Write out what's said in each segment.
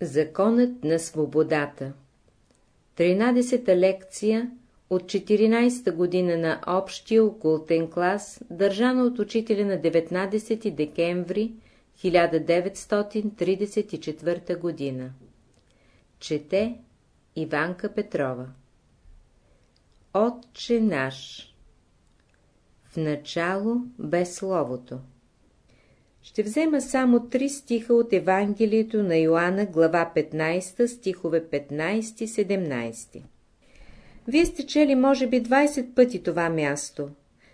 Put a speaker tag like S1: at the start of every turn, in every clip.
S1: Законът на свободата. 13-та лекция от 14-та година на общия окултен клас, държана от учителя на 19 декември 1934 година. Чете Иванка Петрова. Отче наш. В начало без словото ще взема само три стиха от Евангелието на Йоанна, глава 15, стихове 15-17. Вие сте чели, може би, 20 пъти това място.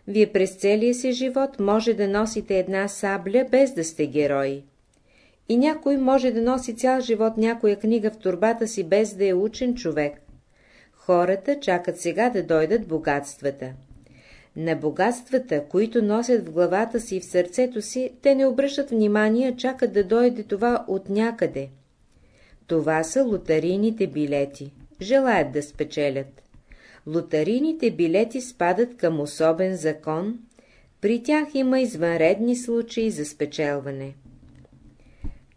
S1: Вие през целия си живот може да носите една сабля, без да сте герои. И някой може да носи цял живот някоя книга в турбата си, без да е учен човек. Хората чакат сега да дойдат богатствата. На богатствата, които носят в главата си и в сърцето си, те не обръщат внимание, чакат да дойде това от някъде. Това са лотарийните билети. Желаят да спечелят. Лотарийните билети спадат към особен закон, при тях има извънредни случаи за спечелване.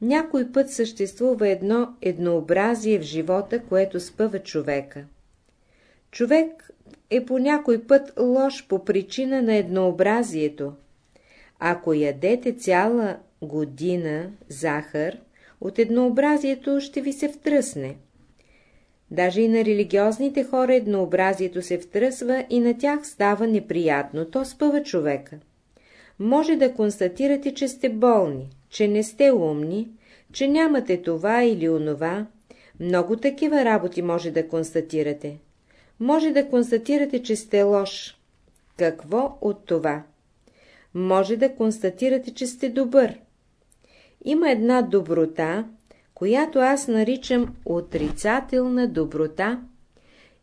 S1: Някой път съществува едно еднообразие в живота, което спъва човека. Човек е по някой път лош по причина на еднообразието. Ако ядете цяла година захар, от еднообразието ще ви се втръсне. Даже и на религиозните хора еднообразието се втръсва и на тях става неприятно, то спъва човека. Може да констатирате, че сте болни, че не сте умни, че нямате това или онова. Много такива работи може да констатирате може да констатирате, че сте лош. Какво от това? Може да констатирате, че сте добър. Има една доброта, която аз наричам отрицателна доброта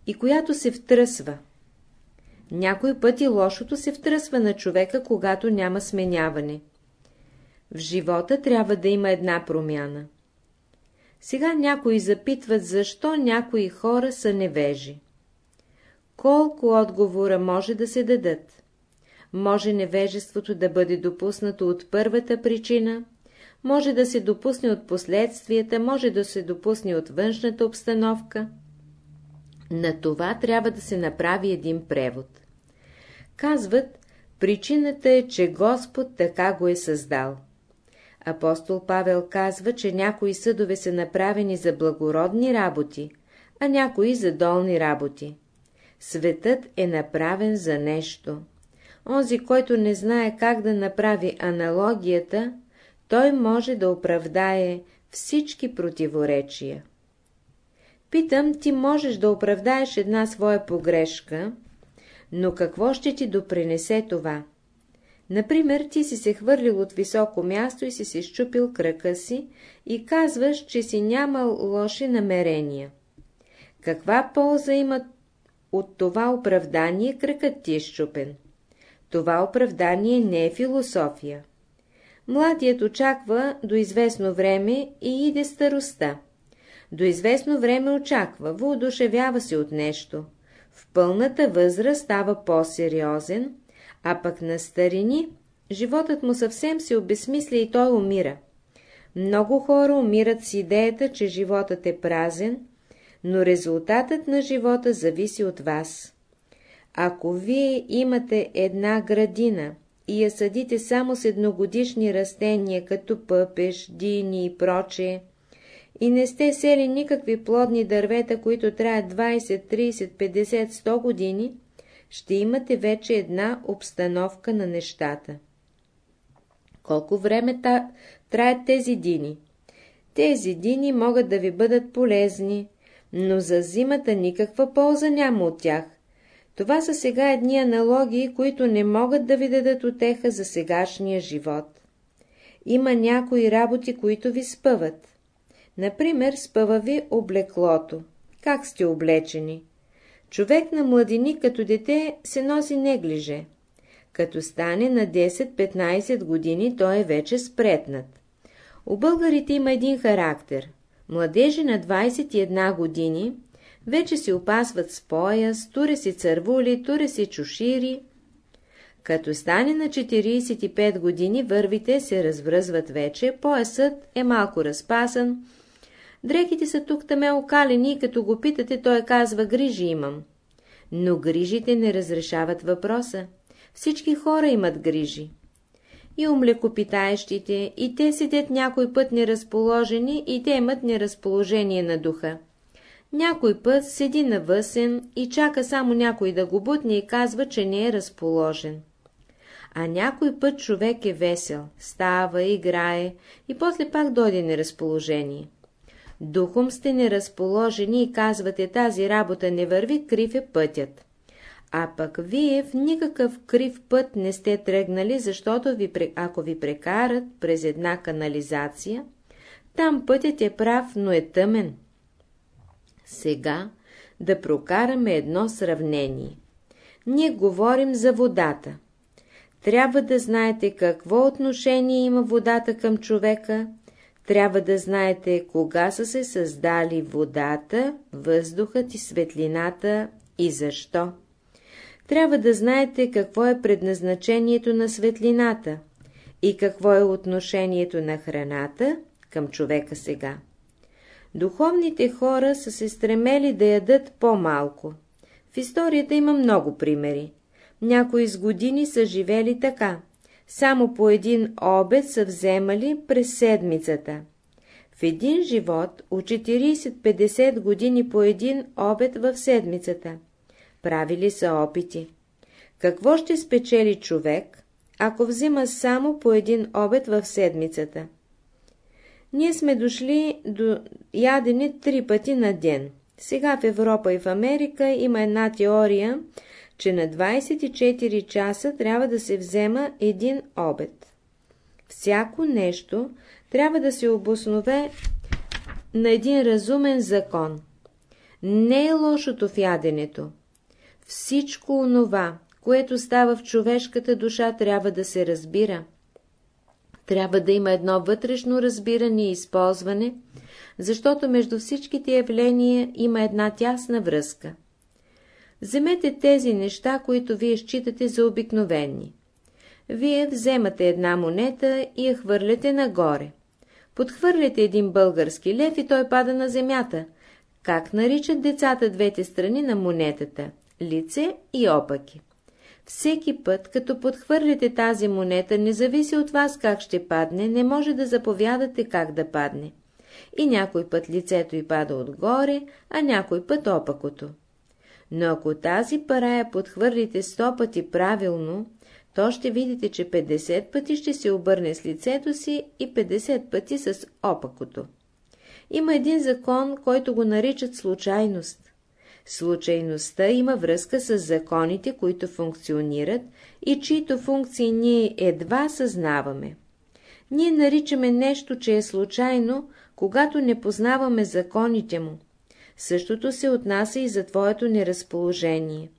S1: и която се втръсва. Някой пъти лошото се втръсва на човека, когато няма сменяване. В живота трябва да има една промяна. Сега някои запитват, защо някои хора са невежи. Колко отговора може да се дадат? Може невежеството да бъде допуснато от първата причина, може да се допусне от последствията, може да се допусне от външната обстановка. На това трябва да се направи един превод. Казват, причината е, че Господ така го е създал. Апостол Павел казва, че някои съдове са направени за благородни работи, а някои за долни работи. Светът е направен за нещо. Онзи, който не знае как да направи аналогията, той може да оправдае всички противоречия. Питам, ти можеш да оправдаеш една своя погрешка, но какво ще ти допринесе това? Например, ти си се хвърлил от високо място и си се щупил кръка си и казваш, че си нямал лоши намерения. Каква полза има от това оправдание кръкът ти е щупен. Това оправдание не е философия. Младият очаква до известно време и иде староста. До известно време очаква, воодушевява се от нещо. В пълната възраст става по-сериозен, а пък на старини животът му съвсем се обесмисля и той умира. Много хора умират с идеята, че животът е празен, но резултатът на живота зависи от вас. Ако вие имате една градина и я съдите само с едногодишни растения, като пъпеш, дини и прочее, и не сте сели никакви плодни дървета, които траят 20, 30, 50, 100 години, ще имате вече една обстановка на нещата. Колко време та... траят тези дини? Тези дини могат да ви бъдат полезни, но за зимата никаква полза няма от тях. Това са сега едни аналогии, които не могат да ви дадат отеха за сегашния живот. Има някои работи, които ви спъват. Например, спъва ви облеклото. Как сте облечени? Човек на младини като дете се носи неглиже. Като стане на 10-15 години, той е вече спретнат. У българите има един характер – Младежи на 21 години вече се опасват с пояс, туре си цървули, туре си чушири. Като стане на 45 години, вървите се развръзват вече, поясът е малко разпасан, Дрехите са тук таме окалени и като го питате, той казва грижи имам. Но грижите не разрешават въпроса. Всички хора имат грижи. И умлекопитаещите, и те седят някой път неразположени, и те имат неразположение на духа. Някой път седи навъсен и чака само някой да го бутне и казва, че не е разположен. А някой път човек е весел, става, играе и после пак дойде неразположение. Духом сте неразположени и казвате, тази работа не върви, крив е пътят. А пък вие в никакъв крив път не сте тръгнали, защото ви, ако ви прекарат през една канализация, там пътят е прав, но е тъмен. Сега да прокараме едно сравнение. Ние говорим за водата. Трябва да знаете какво отношение има водата към човека, трябва да знаете кога са се създали водата, въздухът и светлината и защо. Трябва да знаете какво е предназначението на светлината и какво е отношението на храната към човека сега. Духовните хора са се стремели да ядат по-малко. В историята има много примери. Някои с години са живели така. Само по един обед са вземали през седмицата. В един живот от 40-50 години по един обед в седмицата. Правили са опити. Какво ще спечели човек, ако взима само по един обед в седмицата? Ние сме дошли до ядене три пъти на ден. Сега в Европа и в Америка има една теория, че на 24 часа трябва да се взема един обед. Всяко нещо трябва да се обоснове на един разумен закон. Не е лошото в яденето. Всичко онова, което става в човешката душа, трябва да се разбира. Трябва да има едно вътрешно разбиране и използване, защото между всичките явления има една тясна връзка. Вземете тези неща, които вие считате за обикновени. Вие вземате една монета и я хвърляте нагоре. Подхвърляте един български лев и той пада на земята. Как наричат децата двете страни на монетата? Лице и опаки. Всеки път, като подхвърляте тази монета, не зависи от вас как ще падне, не може да заповядате как да падне. И някой път лицето й пада отгоре, а някой път опакото. Но ако тази парая подхвърлите сто пъти правилно, то ще видите, че 50 пъти ще се обърне с лицето си и 50 пъти с опакото. Има един закон, който го наричат случайност. Случайността има връзка с законите, които функционират и чието функции ние едва съзнаваме. Ние наричаме нещо, че е случайно, когато не познаваме законите му. Същото се отнася и за твоето неразположение.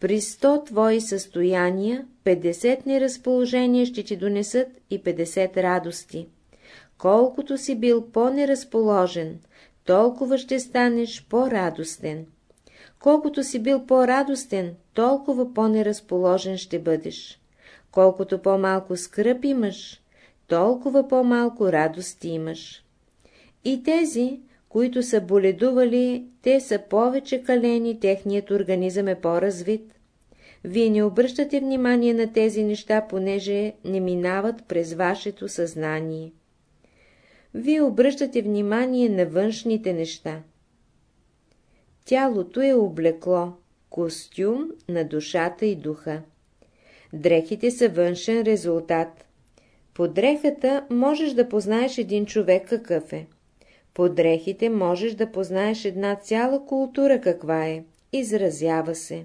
S1: При 100 твои състояния, 50 неразположения ще ти донесат и 50 радости. Колкото си бил по-неразположен, толкова ще станеш по-радостен. Колкото си бил по-радостен, толкова по-неразположен ще бъдеш. Колкото по-малко скръп имаш, толкова по-малко радости имаш. И тези, които са боледували, те са повече калени, техният организъм е по-развит. Вие не обръщате внимание на тези неща, понеже не минават през вашето съзнание. Вие обръщате внимание на външните неща. Тялото е облекло, костюм на душата и духа. Дрехите са външен резултат. По дрехата можеш да познаеш един човек какъв е. По дрехите можеш да познаеш една цяла култура каква е. Изразява се.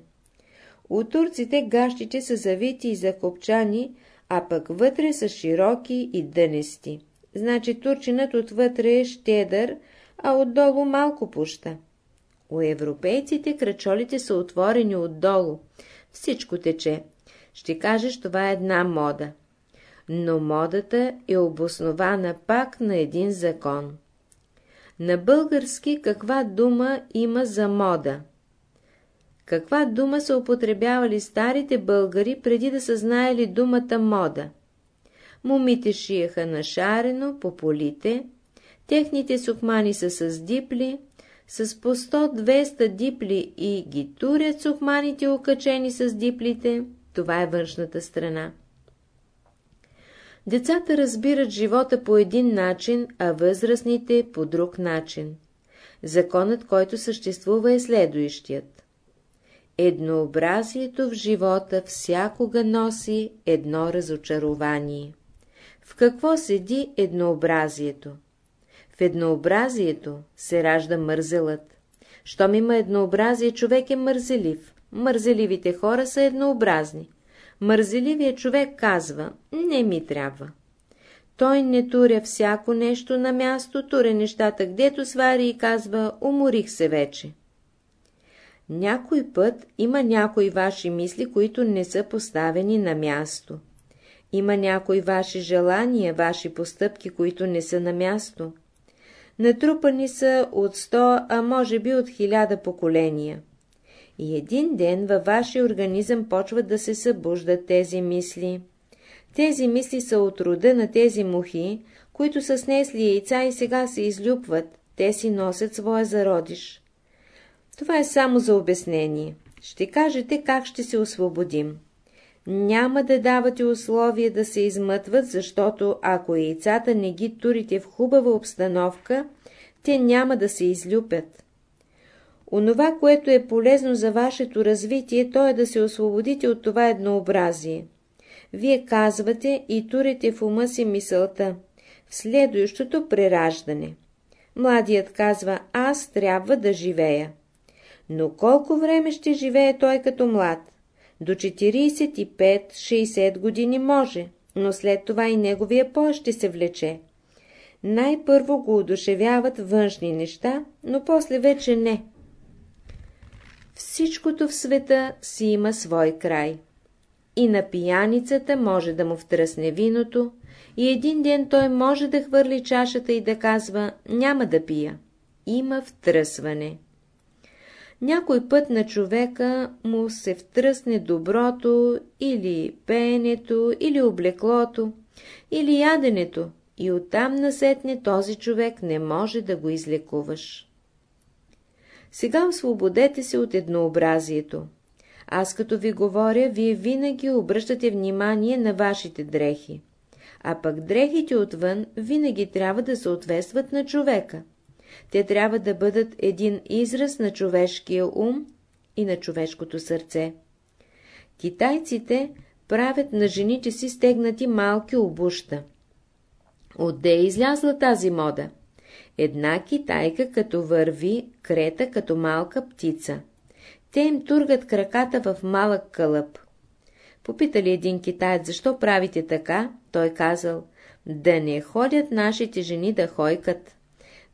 S1: У турците гащите са завити и закопчани, а пък вътре са широки и дънести. Значи турчинът отвътре е щедър, а отдолу малко пуща. У европейците кръчолите са отворени отдолу. Всичко тече. Ще кажеш, това е една мода. Но модата е обоснована пак на един закон. На български каква дума има за мода? Каква дума са употребявали старите българи, преди да са знаели думата мода? Момите шиеха на шарено по полите, Техните сухмани са с дипли, с по 100-200 дипли и ги турят сухманите окачени с диплите, това е външната страна. Децата разбират живота по един начин, а възрастните по друг начин. Законът, който съществува е следующият. Еднообразието в живота всякога носи едно разочарование. В какво седи еднообразието? В еднообразието се ражда мързелът. Щом има еднообразие, човек е мързелив. Мързеливите хора са еднообразни. Мързеливият човек казва, не ми трябва. Той не туря всяко нещо на място, туря нещата гдето свари и казва, уморих се вече. Някой път има някои ваши мисли, които не са поставени на място. Има някои ваши желания, ваши постъпки, които не са на място. Натрупани са от сто, а може би от хиляда поколения. И един ден във вашия организъм почват да се събуждат тези мисли. Тези мисли са от рода на тези мухи, които са снесли яйца и сега се излюпват, те си носят своя зародиш. Това е само за обяснение. Ще кажете как ще се освободим. Няма да давате условия да се измътват, защото ако яйцата не ги турите в хубава обстановка, те няма да се излюпят. Онова, което е полезно за вашето развитие, то е да се освободите от това еднообразие. Вие казвате и турите в ума си мисълта. В следващото прераждане. Младият казва, аз трябва да живея. Но колко време ще живее той като млад? До 45-60 години може, но след това и неговия пол ще се влече. Най-първо го удушевяват външни неща, но после вече не. Всичкото в света си има свой край. И на пияницата може да му втръсне виното, и един ден той може да хвърли чашата и да казва «няма да пия». Има втръсване. Някой път на човека му се втръсне доброто, или пеенето, или облеклото, или яденето, и оттам насетне този човек не може да го излекуваш. Сега освободете се от еднообразието. Аз като ви говоря, вие винаги обръщате внимание на вашите дрехи. А пък дрехите отвън винаги трябва да съответстват на човека. Те трябва да бъдат един израз на човешкия ум и на човешкото сърце. Китайците правят на жените си стегнати малки обуща. Отде е излязла тази мода? Една китайка като върви, крета като малка птица. Те им тургат краката в малък кълъп. Попитали един китаец, защо правите така? Той казал, да не ходят нашите жени да хойкат.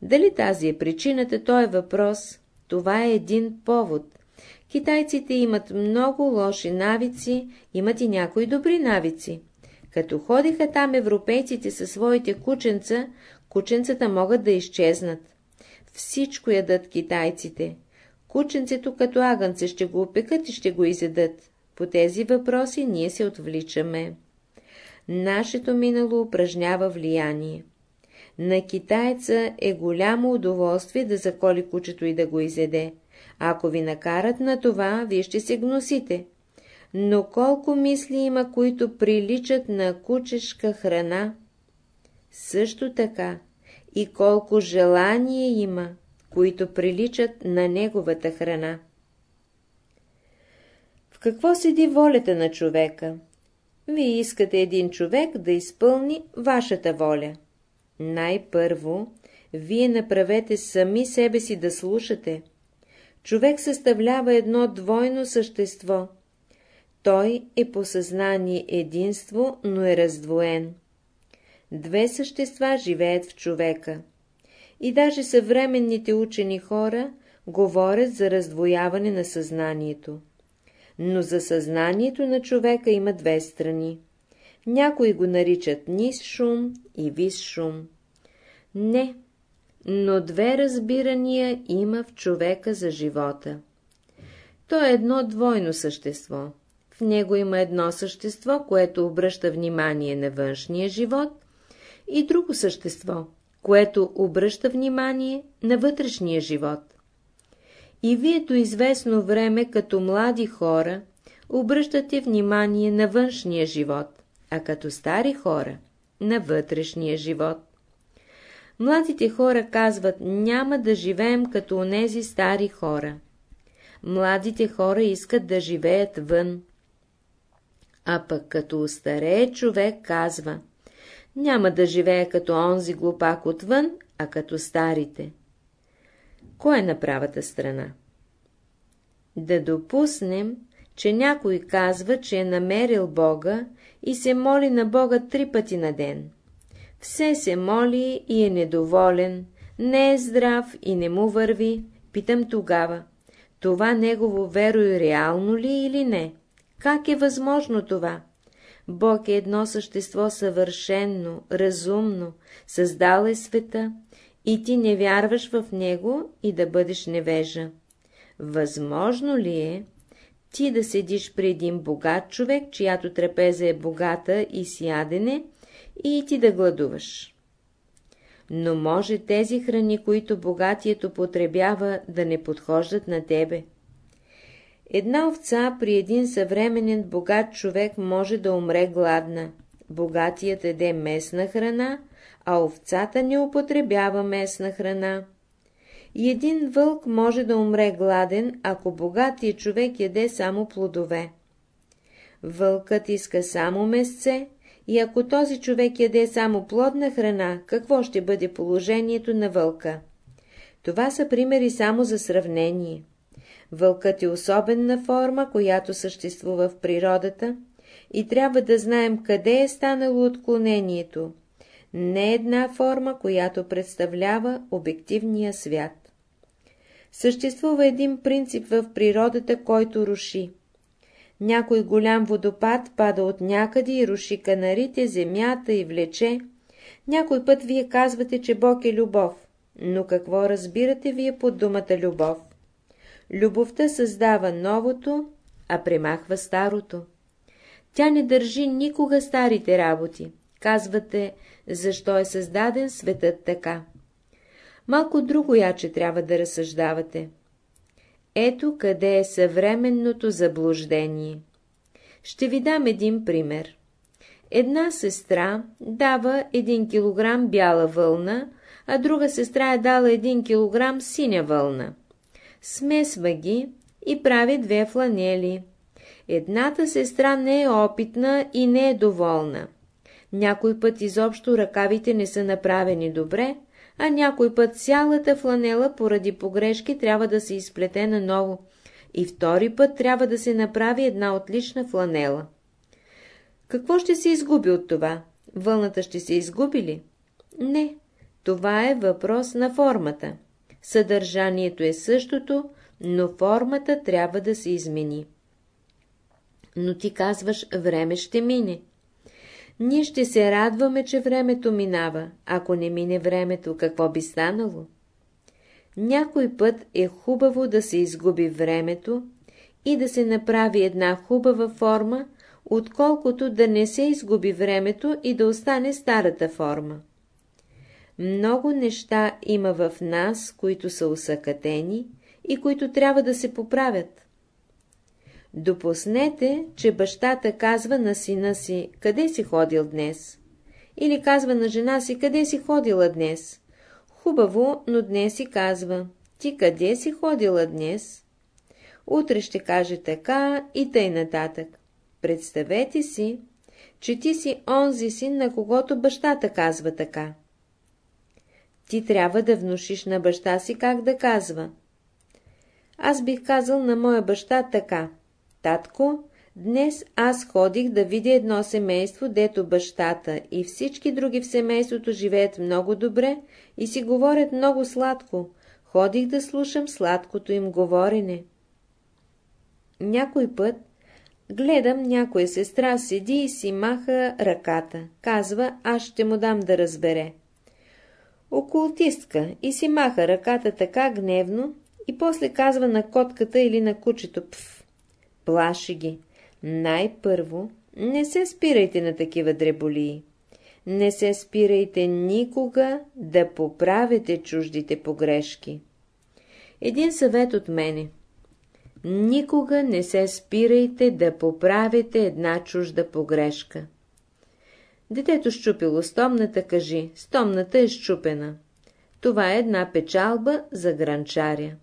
S1: Дали тази е причината, то е въпрос. Това е един повод. Китайците имат много лоши навици, имат и някои добри навици. Като ходиха там европейците със своите кученца, кученцата могат да изчезнат. Всичко ядат китайците. Кученцето като агънце ще го опекат и ще го изедат. По тези въпроси ние се отвличаме. Нашето минало упражнява влияние. На китайца е голямо удоволствие да заколи кучето и да го изеде. Ако ви накарат на това, вие ще се гносите. Но колко мисли има, които приличат на кучешка храна? Също така и колко желание има, които приличат на неговата храна. В какво седи волята на човека? Вие искате един човек да изпълни вашата воля. Най-първо, вие направете сами себе си да слушате. Човек съставлява едно двойно същество. Той е по съзнание единство, но е раздвоен. Две същества живеят в човека. И даже съвременните учени хора говорят за раздвояване на съзнанието. Но за съзнанието на човека има две страни. Някои го наричат низ шум и вис шум. Не, но две разбирания има в човека за живота. То е едно двойно същество. В него има едно същество, което обръща внимание на външния живот, и друго същество, което обръща внимание на вътрешния живот. И вие до известно време, като млади хора, обръщате внимание на външния живот, а като стари хора – на вътрешния живот. Младите хора казват, няма да живеем като онези стари хора. Младите хора искат да живеят вън. А пък като устарее човек казва, няма да живее като онзи глупак отвън, а като старите. Кой е на правата страна? Да допуснем, че някой казва, че е намерил Бога и се моли на Бога три пъти на ден. Все се моли и е недоволен, не е здрав и не му върви. Питам тогава, това негово веро и реално ли или не? Как е възможно това? Бог е едно същество съвършенно, разумно, създал е света и ти не вярваш в него и да бъдеш невежа. Възможно ли е ти да седиш при един богат човек, чиято трапеза е богата и сядене, и ти да гладуваш? Но може тези храни, които богатието потребява, да не подхождат на тебе. Една овца при един съвременен богат човек може да умре гладна. Богатият еде местна храна, а овцата не употребява местна храна. И един вълк може да умре гладен, ако богатият човек яде само плодове. Вълкът иска само месце, и ако този човек яде само плодна храна, какво ще бъде положението на вълка? Това са примери само за сравнение. Вълкът е особена форма, която съществува в природата, и трябва да знаем къде е станало отклонението. Не една форма, която представлява обективния свят. Съществува един принцип в природата, който руши. Някой голям водопад пада от някъде и руши канарите, земята и влече. Някой път вие казвате, че Бог е любов. Но какво разбирате вие под думата любов? Любовта създава новото, а премахва старото. Тя не държи никога старите работи. Казвате, защо е създаден светът така. Малко друго яче трябва да разсъждавате. Ето къде е съвременното заблуждение. Ще ви дам един пример. Една сестра дава един килограм бяла вълна, а друга сестра е дала един килограм синя вълна смесва ги и прави две фланели. Едната сестра не е опитна и не е доволна. Някой път изобщо ръкавите не са направени добре, а някой път цялата фланела поради погрешки трябва да се изплете наново и втори път трябва да се направи една отлична фланела. Какво ще се изгуби от това? Вълната ще се изгуби ли? Не, това е въпрос на формата. Съдържанието е същото, но формата трябва да се измени. Но ти казваш, време ще мине. Ние ще се радваме, че времето минава. Ако не мине времето, какво би станало? Някой път е хубаво да се изгуби времето и да се направи една хубава форма, отколкото да не се изгуби времето и да остане старата форма. Много неща има в нас, които са усъкатени и които трябва да се поправят. Допуснете, че бащата казва на сина си, къде си ходил днес? Или казва на жена си, къде си ходила днес? Хубаво, но днес си казва, ти къде си ходила днес? Утре ще каже така и тъй нататък. Представете си, че ти си онзи син, на когото бащата казва така. Ти трябва да внушиш на баща си как да казва. Аз бих казал на моя баща така. Татко, днес аз ходих да видя едно семейство, дето бащата и всички други в семейството живеят много добре и си говорят много сладко. Ходих да слушам сладкото им говорене. Някой път гледам някоя сестра седи и си маха ръката. Казва, аз ще му дам да разбере окултистка и си маха ръката така гневно и после казва на котката или на кучето пф. Плаши ги. Най-първо не се спирайте на такива дреболии. не се спирайте никога да поправите чуждите погрешки. Един съвет от мене. Никога не се спирайте да поправите една чужда погрешка. Детето щупило стомната, кажи, стомната е щупена. Това е една печалба за гранчаря.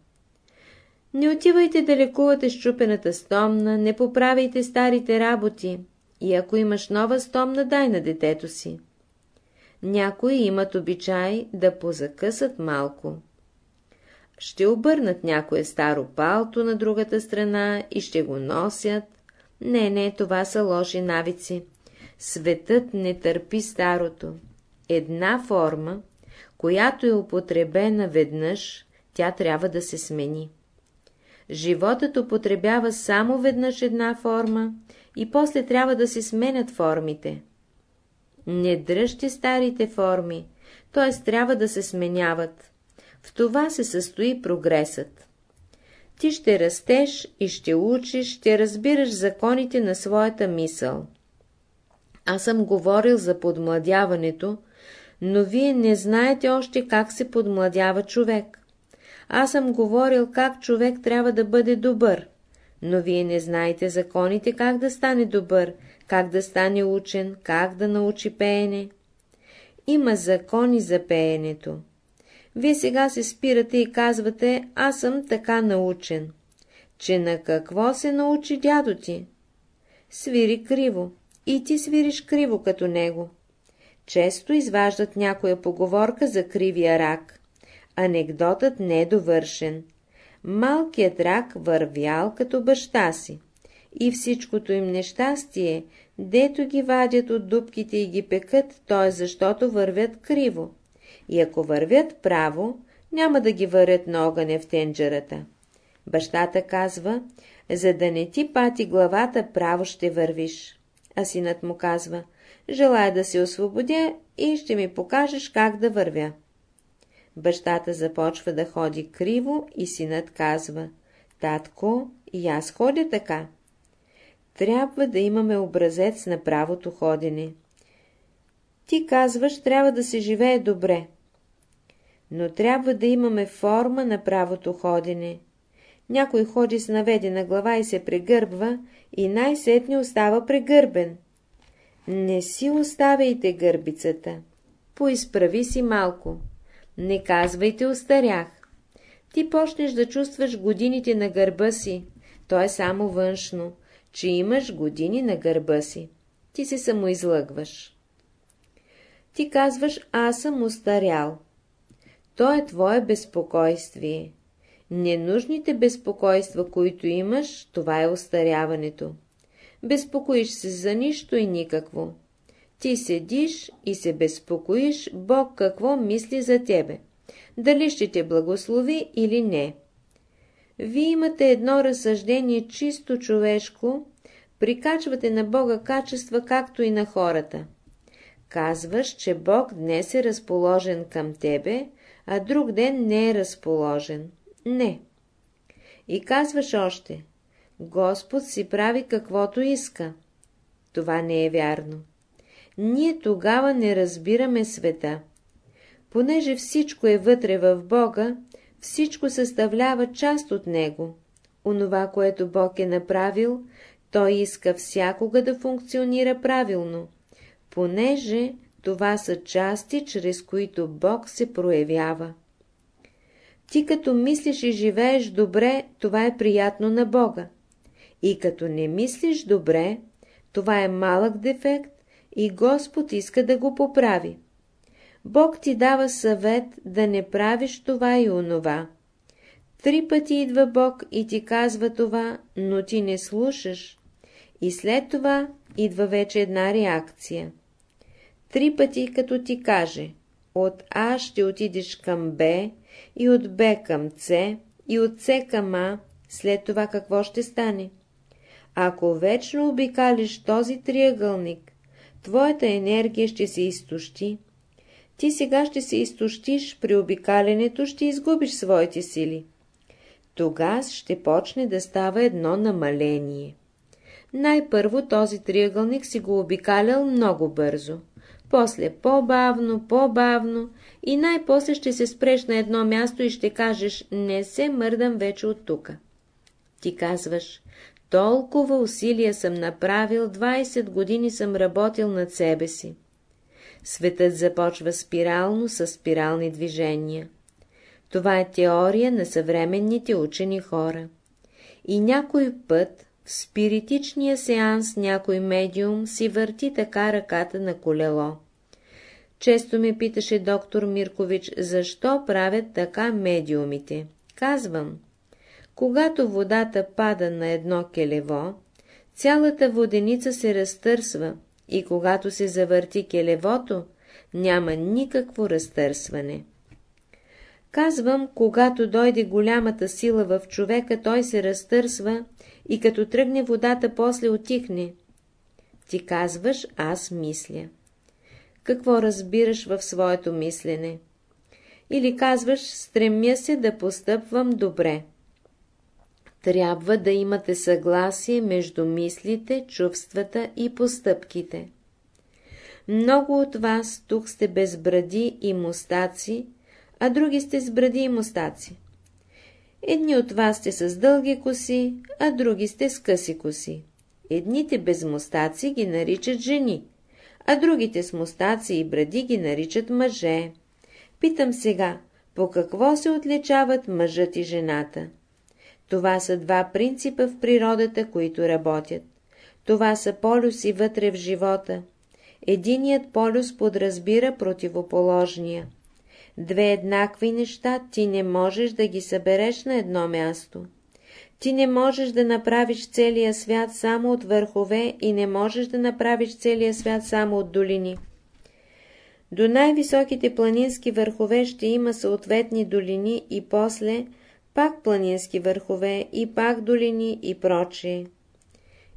S1: Не отивайте да лекувате щупената стомна, не поправяйте старите работи и ако имаш нова стомна, дай на детето си. Някои имат обичай да позакъсат малко. Ще обърнат някое старо палто на другата страна и ще го носят. Не, не, това са лоши навици. Светът не търпи старото. Една форма, която е употребена веднъж, тя трябва да се смени. Животът употребява само веднъж една форма и после трябва да се сменят формите. Не дръжте старите форми, т.е. трябва да се сменяват. В това се състои прогресът. Ти ще растеш и ще учиш, ще разбираш законите на своята мисъл. Аз съм говорил за подмладяването, но вие не знаете още как се подмладява човек. Аз съм говорил как човек трябва да бъде добър, но вие не знаете законите как да стане добър, как да стане учен, как да научи пеене. Има закони за пеенето. Вие сега се спирате и казвате, аз съм така научен. Че на какво се научи дядо ти? Свири криво. И ти свириш криво като него. Често изваждат някоя поговорка за кривия рак. Анекдотът не е довършен. Малкият рак вървял като баща си. И всичкото им нещастие, дето ги вадят от дубките и ги пекат, то е защото вървят криво. И ако вървят право, няма да ги варят на огъня в тенджерата. Бащата казва, за да не ти пати главата, право ще вървиш. А синът му казва, желая да се освободя и ще ми покажеш как да вървя. Бащата започва да ходи криво и синът казва, татко, и аз ходя така. Трябва да имаме образец на правото ходене. Ти казваш, трябва да се живее добре. Но трябва да имаме форма на правото ходене. Някой ходи с наведена глава и се прегърбва, и най-сетне остава прегърбен. Не си оставяйте гърбицата. Поизправи си малко. Не казвайте остарях. Ти почнеш да чувстваш годините на гърба си. То е само външно, че имаш години на гърба си. Ти се самоизлъгваш. Ти казваш, аз съм устарял. То е твое безпокойствие. Ненужните безпокойства, които имаш, това е устаряването. Безпокоиш се за нищо и никакво. Ти седиш и се безпокоиш, Бог какво мисли за тебе. Дали ще те благослови или не. Вие имате едно разсъждение чисто човешко, прикачвате на Бога качества, както и на хората. Казваш, че Бог днес е разположен към тебе, а друг ден не е разположен. Не. И казваш още, Господ си прави каквото иска. Това не е вярно. Ние тогава не разбираме света. Понеже всичко е вътре в Бога, всичко съставлява част от Него. Онова, което Бог е направил, Той иска всякога да функционира правилно, понеже това са части, чрез които Бог се проявява. Ти като мислиш и живееш добре, това е приятно на Бога. И като не мислиш добре, това е малък дефект и Господ иска да го поправи. Бог ти дава съвет да не правиш това и онова. Три пъти идва Бог и ти казва това, но ти не слушаш. И след това идва вече една реакция. Три пъти като ти каже, от А ще отидеш към Б, и от Б към С, и от С към А, след това какво ще стане? Ако вечно обикалиш този триъгълник, твоята енергия ще се изтощи. Ти сега ще се изтощиш, при обикалянето ще изгубиш своите сили. Тогава ще почне да става едно намаление. Най-първо този триъгълник си го обикалял много бързо. после по-бавно, по-бавно и най-после ще се спреш на едно място и ще кажеш, не се мърдам вече от тука. Ти казваш, толкова усилия съм направил, 20 години съм работил над себе си. Светът започва спирално с спирални движения. Това е теория на съвременните учени хора. И някой път в спиритичния сеанс някой медиум си върти така ръката на колело. Често ме питаше доктор Миркович, защо правят така медиумите. Казвам, когато водата пада на едно келево, цялата воденица се разтърсва и когато се завърти келевото, няма никакво разтърсване. Казвам, когато дойде голямата сила в човека, той се разтърсва и като тръгне водата, после отихне. Ти казваш, аз мисля. Какво разбираш в своето мислене? Или казваш, стремя се да постъпвам добре. Трябва да имате съгласие между мислите, чувствата и постъпките. Много от вас тук сте без бради и мустаци, а други сте с бради и мустаци. Едни от вас сте с дълги коси, а други сте с къси коси. Едните без мустаци ги наричат жени, а другите с мустаци и бради ги наричат мъже. Питам сега, по какво се отличават мъжът и жената? Това са два принципа в природата, които работят. Това са полюси вътре в живота. Единият полюс подразбира противоположния. Две еднакви неща ти не можеш да ги събереш на едно място. Ти не можеш да направиш целия свят само от върхове и не можеш да направиш целия свят само от долини. До най-високите планински върхове ще има съответни долини и после пак планински върхове и пак долини и прочие.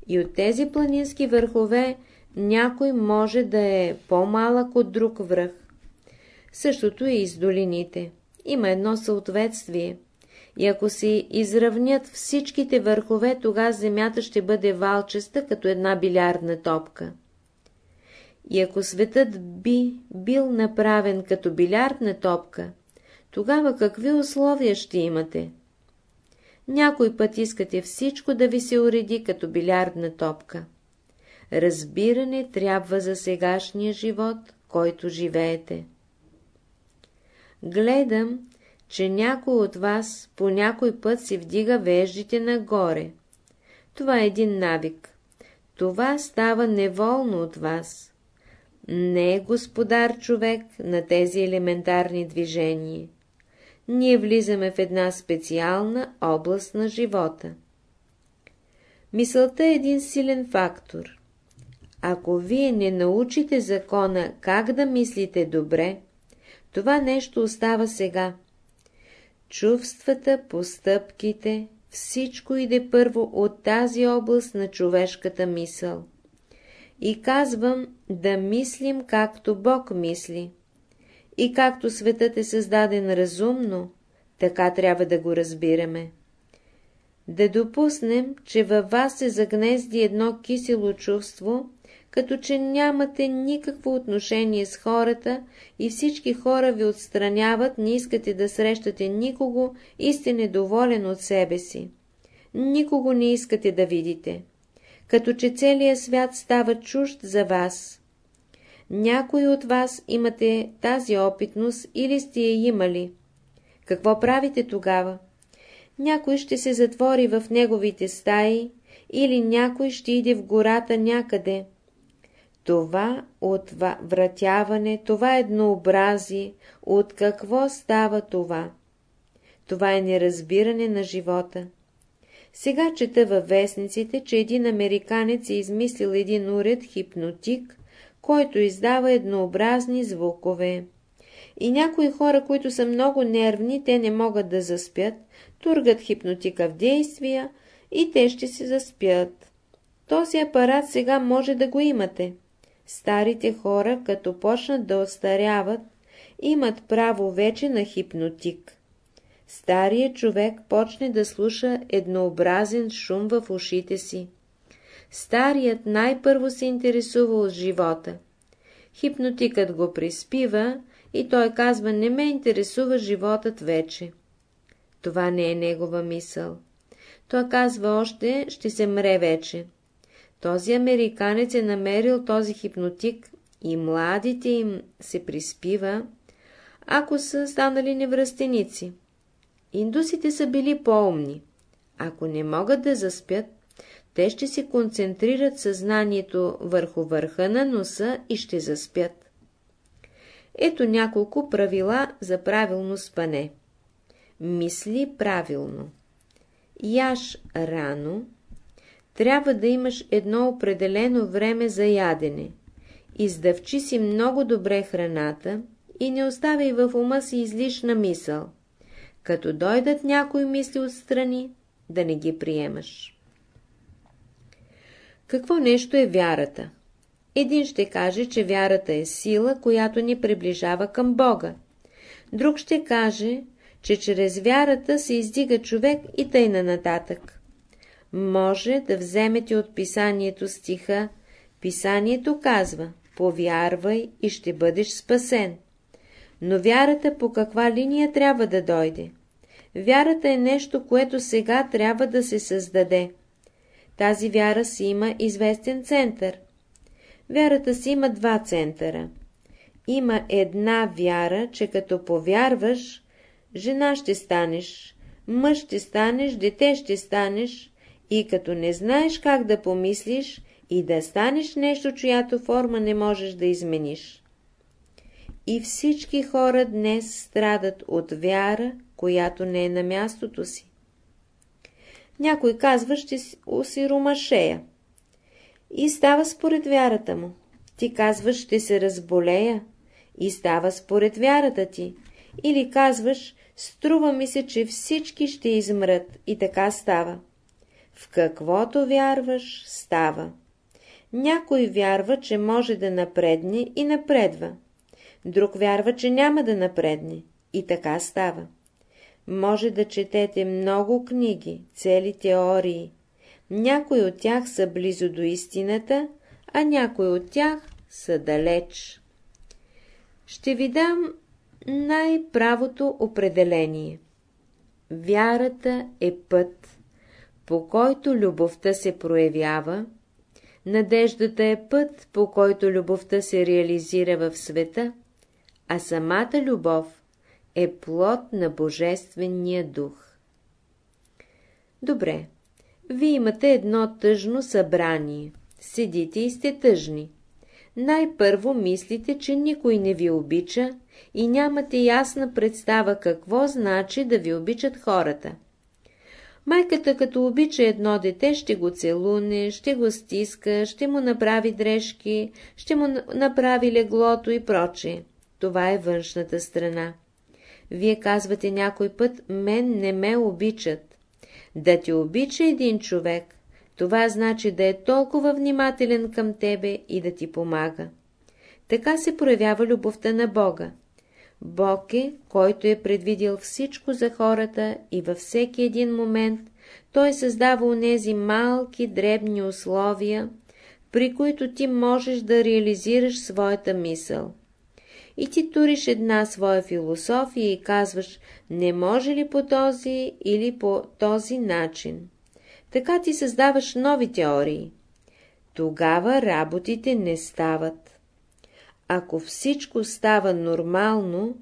S1: И от тези планински върхове някой може да е по-малък от друг връх. Същото и с долините. Има едно съответствие. И ако се изравнят всичките върхове, тогава земята ще бъде валчеста, като една билярдна топка. И ако светът би бил направен като билярдна топка, тогава какви условия ще имате? Някой път искате всичко да ви се уреди като билярдна топка. Разбиране трябва за сегашния живот, който живеете. Гледам, че някой от вас по някой път си вдига веждите нагоре. Това е един навик. Това става неволно от вас. Не е господар човек на тези елементарни движения. Ние влизаме в една специална област на живота. Мисълта е един силен фактор. Ако вие не научите закона как да мислите добре, това нещо остава сега. Чувствата, постъпките, всичко иде първо от тази област на човешката мисъл. И казвам да мислим както Бог мисли. И както светът е създаден разумно, така трябва да го разбираме. Да допуснем, че във вас се загнезди едно кисело чувство, като че нямате никакво отношение с хората и всички хора ви отстраняват, не искате да срещате никого и сте недоволен от себе си. Никого не искате да видите. Като че целият свят става чужд за вас. Някои от вас имате тази опитност или сте я имали. Какво правите тогава? Някой ще се затвори в неговите стаи или някой ще иде в гората някъде това отвратяване, това еднообразие, от какво става това? Това е неразбиране на живота. Сега чета във вестниците, че един американец е измислил един уред хипнотик, който издава еднообразни звукове. И някои хора, които са много нервни, те не могат да заспят, тургат хипнотика в действия и те ще се заспят. Този апарат сега може да го имате. Старите хора, като почнат да остаряват, имат право вече на хипнотик. Старият човек почне да слуша еднообразен шум в ушите си. Старият най-първо се интересува от живота. Хипнотикът го приспива и той казва, не ме интересува животът вече. Това не е негова мисъл. Той казва още, ще се мре вече. Този американец е намерил този хипнотик и младите им се приспива, ако са станали невръстеници. Индусите са били по-умни. Ако не могат да заспят, те ще се концентрират съзнанието върху върха на носа и ще заспят. Ето няколко правила за правилно спане. Мисли правилно. Яш рано. Трябва да имаш едно определено време за ядене. Издъвчи си много добре храната и не оставяй в ума си излишна мисъл. Като дойдат някои мисли отстрани, да не ги приемаш. Какво нещо е вярата? Един ще каже, че вярата е сила, която ни приближава към Бога. Друг ще каже, че чрез вярата се издига човек и тъйна нататък. Може да вземете от писанието стиха. Писанието казва, повярвай и ще бъдеш спасен. Но вярата по каква линия трябва да дойде? Вярата е нещо, което сега трябва да се създаде. Тази вяра си има известен център. Вярата си има два центъра. Има една вяра, че като повярваш, жена ще станеш, мъж ще станеш, дете ще станеш и като не знаеш как да помислиш и да станеш нещо, чиято форма не можеш да измениш. И всички хора днес страдат от вяра, която не е на мястото си. Някой казва, ще си румашея. И става според вярата му. Ти казваш, ще се разболея. И става според вярата ти. Или казваш, струва ми се, че всички ще измрат. И така става. В каквото вярваш, става. Някой вярва, че може да напредне и напредва. Друг вярва, че няма да напредне. И така става. Може да четете много книги, цели теории. Някои от тях са близо до истината, а някои от тях са далеч. Ще ви дам най-правото определение. Вярата е път, по който любовта се проявява, надеждата е път, по който любовта се реализира в света, а самата любов е плод на Божествения дух. Добре, вие имате едно тъжно събрание. Седите и сте тъжни. Най-първо мислите, че никой не ви обича и нямате ясна представа какво значи да ви обичат хората. Майката, като обича едно дете, ще го целуне, ще го стиска, ще му направи дрежки, ще му направи леглото и прочее. Това е външната страна. Вие казвате някой път, мен не ме обичат. Да те обича един човек, това значи да е толкова внимателен към тебе и да ти помага. Така се проявява любовта на Бога. Бог е, който е предвидил всичко за хората и във всеки един момент той създава онези малки, дребни условия, при които ти можеш да реализираш своята мисъл и ти туриш една своя философия и казваш, не може ли по този или по този начин. Така ти създаваш нови теории. Тогава работите не стават. Ако всичко става нормално,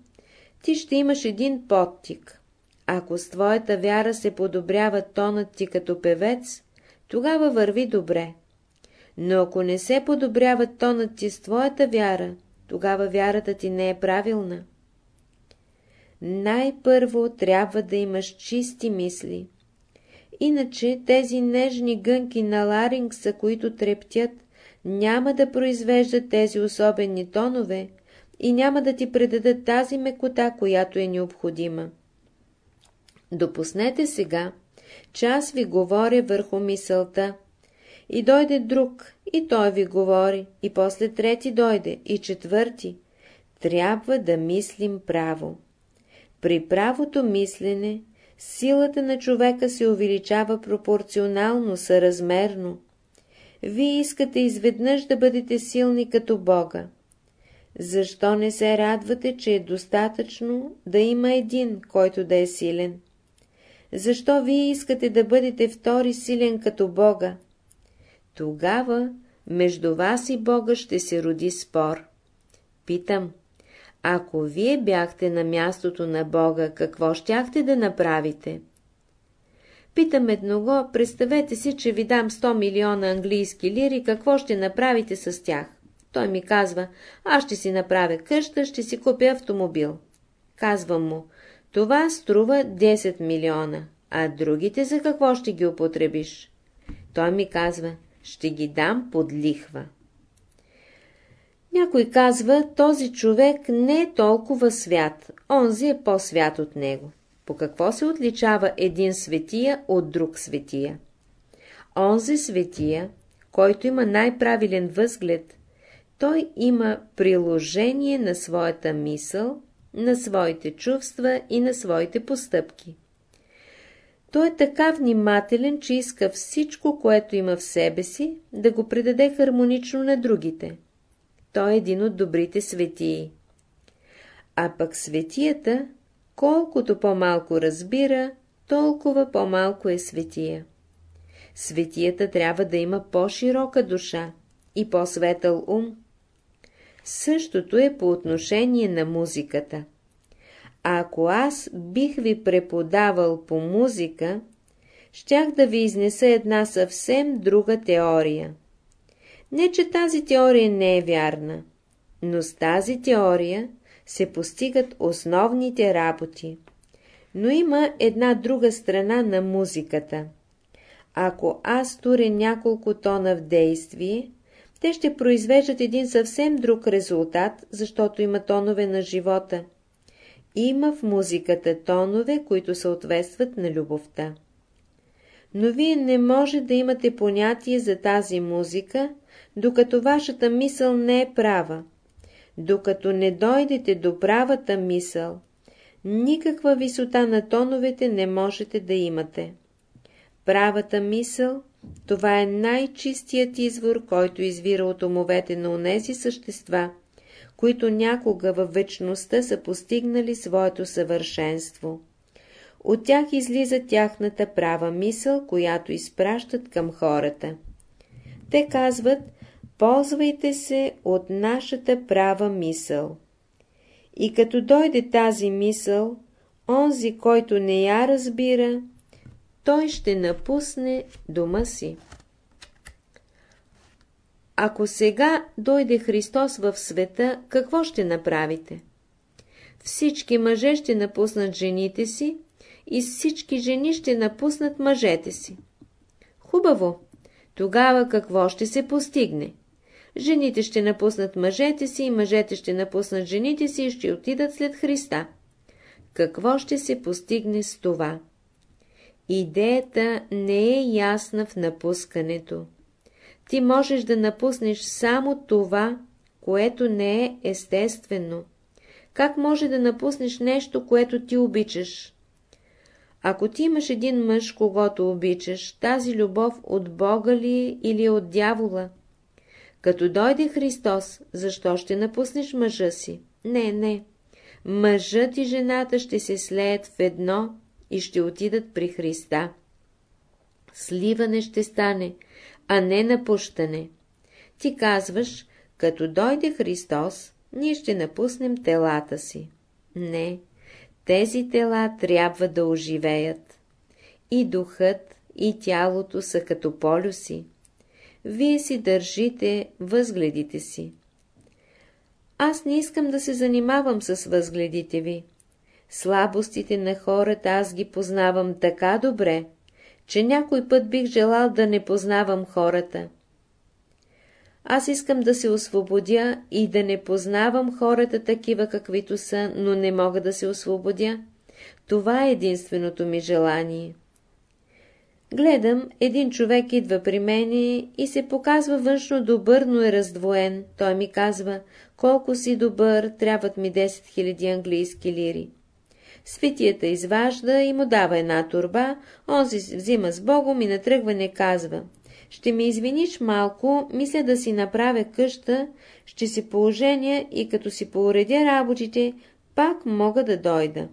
S1: ти ще имаш един подтик. Ако с твоята вяра се подобрява тонът ти като певец, тогава върви добре. Но ако не се подобрява тонът ти с твоята вяра, тогава вярата ти не е правилна. Най-първо трябва да имаш чисти мисли. Иначе тези нежни гънки на ларингса, които трептят, няма да произвеждат тези особени тонове и няма да ти предадат тази мекота, която е необходима. Допуснете сега, че аз ви говоря върху мисълта, и дойде друг, и той ви говори, и после трети дойде, и четвърти. Трябва да мислим право. При правото мислене, силата на човека се увеличава пропорционално, съразмерно. Вие искате изведнъж да бъдете силни като Бога. Защо не се радвате, че е достатъчно да има един, който да е силен? Защо вие искате да бъдете втори силен като Бога? Тогава между вас и Бога ще се роди спор. Питам, ако вие бяхте на мястото на Бога, какво щяхте да направите? Питам едного, представете си, че ви дам 100 милиона английски лири, какво ще направите с тях? Той ми казва, аз ще си направя къща, ще си купя автомобил. Казвам му, това струва 10 милиона, а другите за какво ще ги употребиш? Той ми казва, ще ги дам под лихва. Някой казва, този човек не е толкова свят, онзи е по-свят от него. По какво се отличава един светия от друг светия? Онзи светия, който има най-правилен възглед, той има приложение на своята мисъл, на своите чувства и на своите постъпки. Той е така внимателен, че иска всичко, което има в себе си, да го предаде хармонично на другите. Той е един от добрите светии. А пък светията, колкото по-малко разбира, толкова по-малко е светия. Светията трябва да има по-широка душа и по-светъл ум. Същото е по отношение на музиката. Ако аз бих ви преподавал по музика, щях да ви изнеса една съвсем друга теория. Не, че тази теория не е вярна, но с тази теория се постигат основните работи. Но има една друга страна на музиката. Ако аз туря няколко тона в действие, те ще произвеждат един съвсем друг резултат, защото има тонове на живота. Има в музиката тонове, които съответстват на любовта. Но вие не може да имате понятие за тази музика, докато вашата мисъл не е права. Докато не дойдете до правата мисъл, никаква висота на тоновете не можете да имате. Правата мисъл – това е най-чистият извор, който извира от умовете на онези същества, които някога във вечността са постигнали своето съвършенство. От тях излиза тяхната права мисъл, която изпращат към хората. Те казват, ползвайте се от нашата права мисъл. И като дойде тази мисъл, онзи, който не я разбира, той ще напусне дома си. Ако сега дойде Христос в света, какво ще направите? Всички мъже ще напуснат жените си и всички жени ще напуснат мъжете си. Хубаво! Тогава какво ще се постигне? Жените ще напуснат мъжете си и мъжете ще напуснат жените си и ще отидат след Христа. Какво ще се постигне с това? Идеята не е ясна в напускането. Ти можеш да напуснеш само това, което не е естествено. Как може да напуснеш нещо, което ти обичаш? Ако ти имаш един мъж, когато обичаш, тази любов от Бога ли или от дявола? Като дойде Христос, защо ще напуснеш мъжа си? Не, не. Мъжът и жената ще се слеят в едно и ще отидат при Христа. Сливане ще стане, а не напущане. Ти казваш, като дойде Христос, ние ще напуснем телата си. Не, тези тела трябва да оживеят. И духът, и тялото са като полюси. Вие си държите възгледите си. Аз не искам да се занимавам с възгледите ви. Слабостите на хората аз ги познавам така добре, че някой път бих желал да не познавам хората. Аз искам да се освободя и да не познавам хората такива каквито са, но не мога да се освободя. Това е единственото ми желание. Гледам, един човек идва при мене и се показва външно добър, но е раздвоен. Той ми казва, колко си добър, трябват ми 10 000 английски лири. Светията изважда и му дава една турба, он си взима с Богом и на тръгване казва, Ще ми извиниш малко, мисля да си направя къща, ще си положения и като си пооредя работите, пак мога да дойда.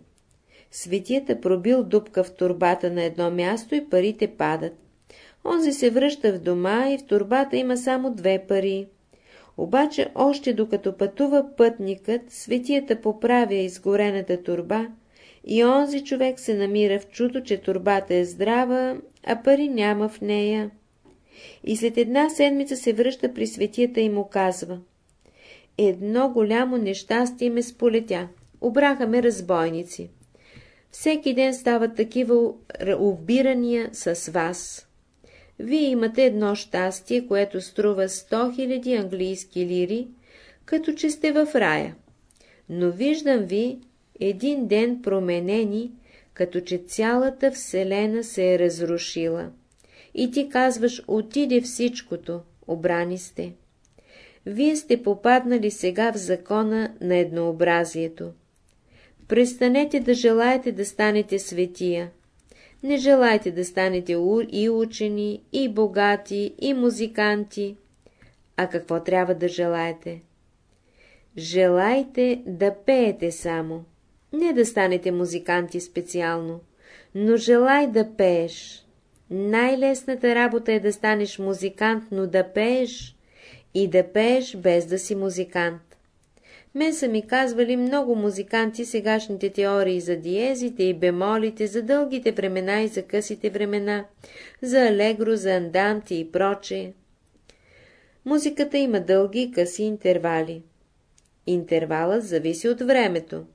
S1: Светията пробил дупка в турбата на едно място и парите падат. Онзи се връща в дома и в турбата има само две пари. Обаче още докато пътува пътникът, светията поправя изгорената турба и онзи човек се намира в чудо, че турбата е здрава, а пари няма в нея. И след една седмица се връща при светията и му казва Едно голямо нещастие ме сполетя. Обраха ме разбойници. Всеки ден стават такива обирания с вас. Вие имате едно щастие, което струва 100 000 английски лири, като че сте в рая. Но виждам ви един ден променени, като че цялата вселена се е разрушила. И ти казваш, отиде всичкото, обрани сте. Вие сте попаднали сега в закона на еднообразието. Престанете да желаете да станете светия. Не желайте да станете и учени, и богати, и музиканти. А какво трябва да желаете? Желайте да пеете само. Не да станете музиканти специално, но желай да пееш. Най-лесната работа е да станеш музикант, но да пееш и да пееш без да си музикант. Мен са ми казвали много музиканти сегашните теории за диезите и бемолите, за дългите времена и за късите времена, за алегро, за анданти и прочее. Музиката има дълги и къси интервали. Интервалът зависи от времето.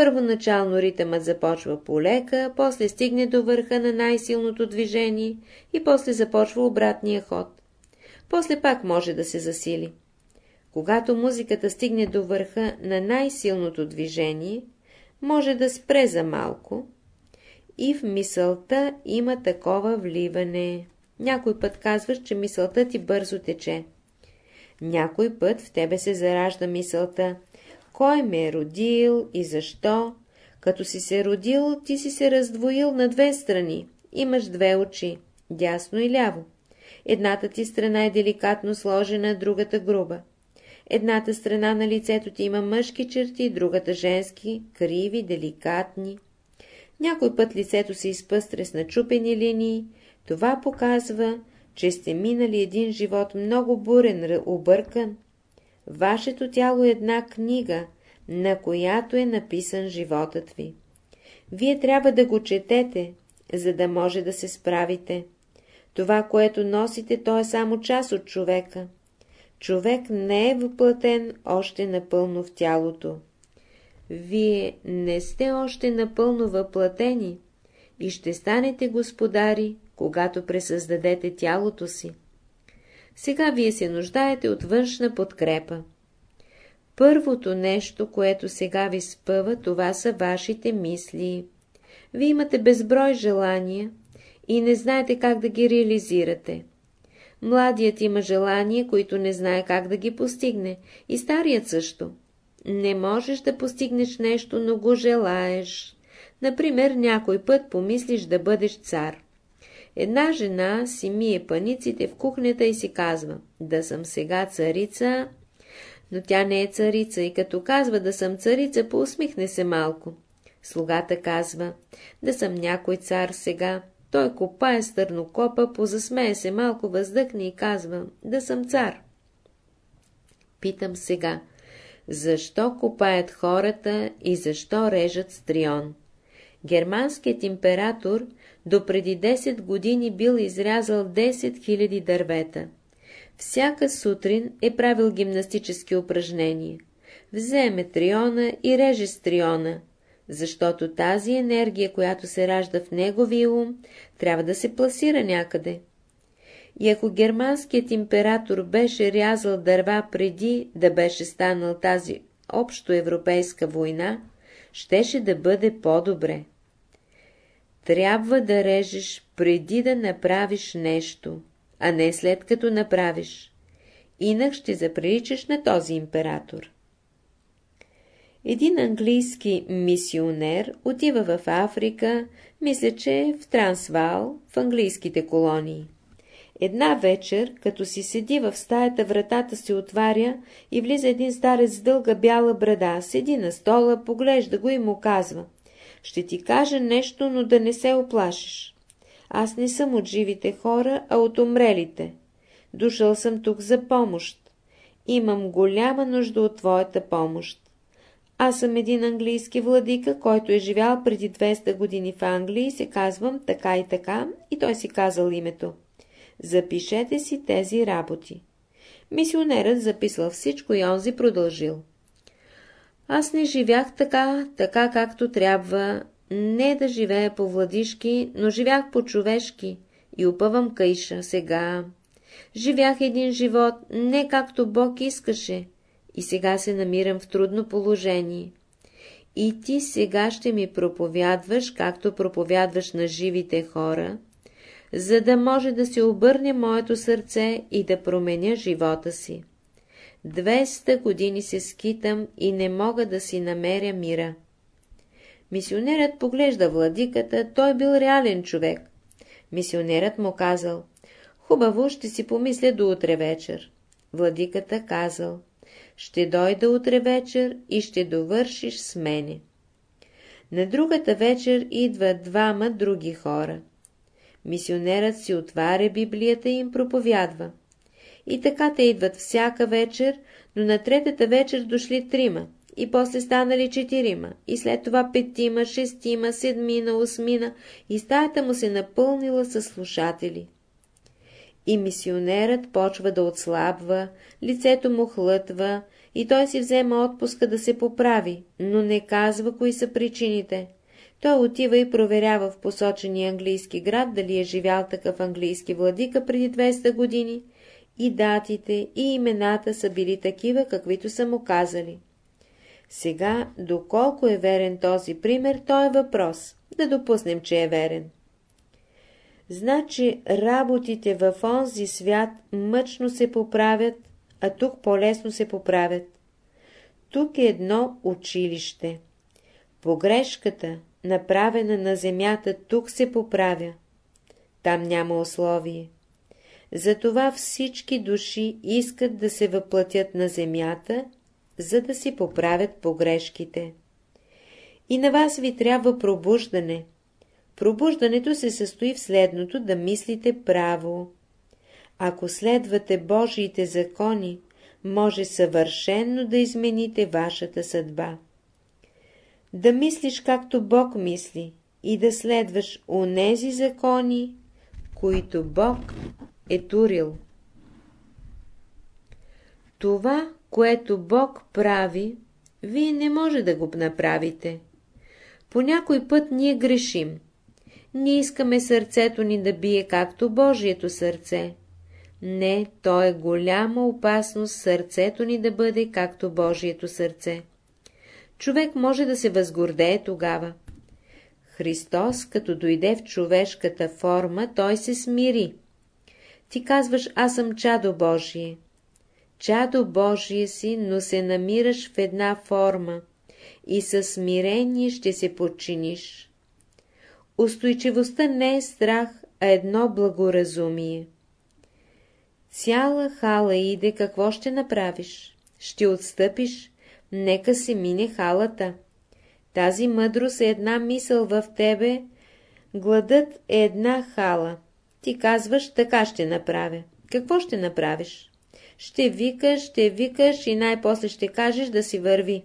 S1: Първоначално ритъмът започва полека, после стигне до върха на най-силното движение и после започва обратния ход. После пак може да се засили. Когато музиката стигне до върха на най-силното движение, може да спре за малко и в мисълта има такова вливане. Някой път казваш, че мисълта ти бързо тече. Някой път в тебе се заражда мисълта, кой ме е родил и защо. Като си се родил, ти си се раздвоил на две страни. Имаш две очи, дясно и ляво. Едната ти страна е деликатно сложена, другата груба. Едната страна на лицето ти има мъжки черти, другата женски, криви, деликатни. Някой път лицето се изпъстре с начупени линии. Това показва, че сте минали един живот много бурен, объркан. Вашето тяло е една книга, на която е написан животът ви. Вие трябва да го четете, за да може да се справите. Това, което носите, то е само част от човека човек не е въплатен още напълно в тялото. Вие не сте още напълно въплатени и ще станете господари, когато пресъздадете тялото си. Сега вие се нуждаете от външна подкрепа. Първото нещо, което сега ви спъва, това са вашите мисли. Вие имате безброй желания и не знаете как да ги реализирате. Младият има желания, които не знае как да ги постигне, и старият също. Не можеш да постигнеш нещо, но го желаеш. Например, някой път помислиш да бъдеш цар. Една жена си мие паниците в кухнята и си казва, да съм сега царица, но тя не е царица и като казва да съм царица, поусмихне се малко. Слугата казва, да съм някой цар сега, той копае стърнокопа, позасмее се малко, въздъхне и казва, да съм цар. Питам сега, защо копаят хората и защо режат стрион? Германският император до преди 10 години бил изрязал 10 000 дървета. Всяка сутрин е правил гимнастически упражнения. Вземе триона и реже стриона, защото тази енергия, която се ражда в неговия ум, трябва да се пласира някъде. И ако германският император беше рязал дърва преди да беше станал тази общоевропейска война, щеше да бъде по-добре. Трябва да режеш преди да направиш нещо, а не след като направиш. Инак ще заприличаш на този император. Един английски мисионер отива в Африка, мисля, че в Трансвал, в английските колонии. Една вечер, като си седи в стаята, вратата се отваря и влиза един старец с дълга бяла брада, седи на стола, поглежда го и му казва. Ще ти кажа нещо, но да не се оплашиш. Аз не съм от живите хора, а от умрелите. Дошъл съм тук за помощ. Имам голяма нужда от твоята помощ. Аз съм един английски владика, който е живял преди 200 години в Англия и се казвам така и така, и той си казал името. Запишете си тези работи. Мисионерът записал всичко и онзи продължил. Аз не живях така, така както трябва, не да живея по владишки, но живях по човешки и опъвам кайша сега. Живях един живот не както Бог искаше и сега се намирам в трудно положение. И ти сега ще ми проповядваш, както проповядваш на живите хора, за да може да се обърне моето сърце и да променя живота си. Двеста години се скитам и не мога да си намеря мира. Мисионерът поглежда владиката, той бил реален човек. Мисионерът му казал, хубаво, ще си помисля до утре вечер. Владиката казал, ще дойда утре вечер и ще довършиш с мене. На другата вечер идват двама други хора. Мисионерът си отваря Библията и им проповядва. И така те идват всяка вечер, но на третата вечер дошли трима, и после станали четирима, и след това петима, шестима, седмина, осмина, и стаята му се напълнила с слушатели. И мисионерът почва да отслабва, лицето му хлътва, и той си взема отпуска да се поправи, но не казва кои са причините. Той отива и проверява в посочения английски град, дали е живял такъв английски владика преди 200 години, и датите, и имената са били такива, каквито са му казали. Сега, доколко е верен този пример, то е въпрос. Да допуснем, че е верен. Значи работите в онзи свят мъчно се поправят, а тук по-лесно се поправят. Тук е едно училище. Погрешката, направена на земята, тук се поправя. Там няма условие. Затова всички души искат да се въплатят на земята, за да си поправят погрешките. И на вас ви трябва пробуждане. Пробуждането се състои в следното да мислите право. Ако следвате Божиите закони, може съвършенно да измените вашата съдба. Да мислиш както Бог мисли и да следваш онези закони, които Бог е турил. Това, което Бог прави, вие не може да го направите. По някой път ние грешим. Ние искаме сърцето ни да бие както Божието сърце. Не, то е голяма опасност сърцето ни да бъде както Божието сърце. Човек може да се възгордее тогава. Христос, като дойде в човешката форма, той се смири. Ти казваш, аз съм чадо Божие. Чадо Божие си, но се намираш в една форма и със смирение ще се подчиниш. Устойчивостта не е страх, а едно благоразумие. Цяла хала иде, какво ще направиш? Ще отстъпиш? Нека се мине халата. Тази мъдрост е една мисъл в тебе, гладът е една хала. Ти казваш, така ще направя. Какво ще направиш? Ще викаш, ще викаш и най-после ще кажеш да си върви.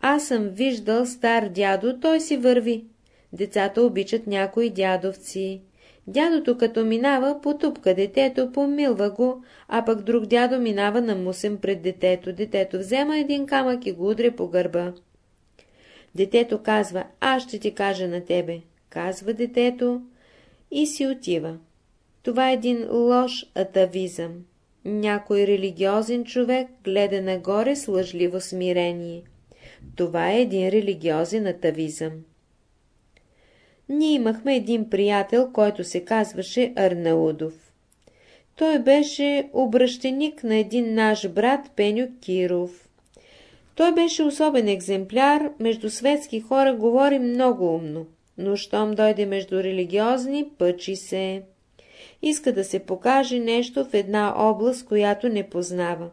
S1: Аз съм виждал стар дядо, той си върви. Децата обичат някои дядовци. Дядото като минава, потупка детето, помилва го, а пък друг дядо минава на мусен пред детето. Детето взема един камък и го удря по гърба. Детето казва, аз ще ти кажа на тебе. Казва детето, и си отива. Това е един лош атавизъм. Някой религиозен човек гледа нагоре с лъжливо смирение. Това е един религиозен атавизъм. Ние имахме един приятел, който се казваше Арнаудов. Той беше обращеник на един наш брат Пеню Киров. Той беше особен екземпляр, между светски хора говори много умно но щом дойде между религиозни, пъчи се. Иска да се покаже нещо в една област, която не познава.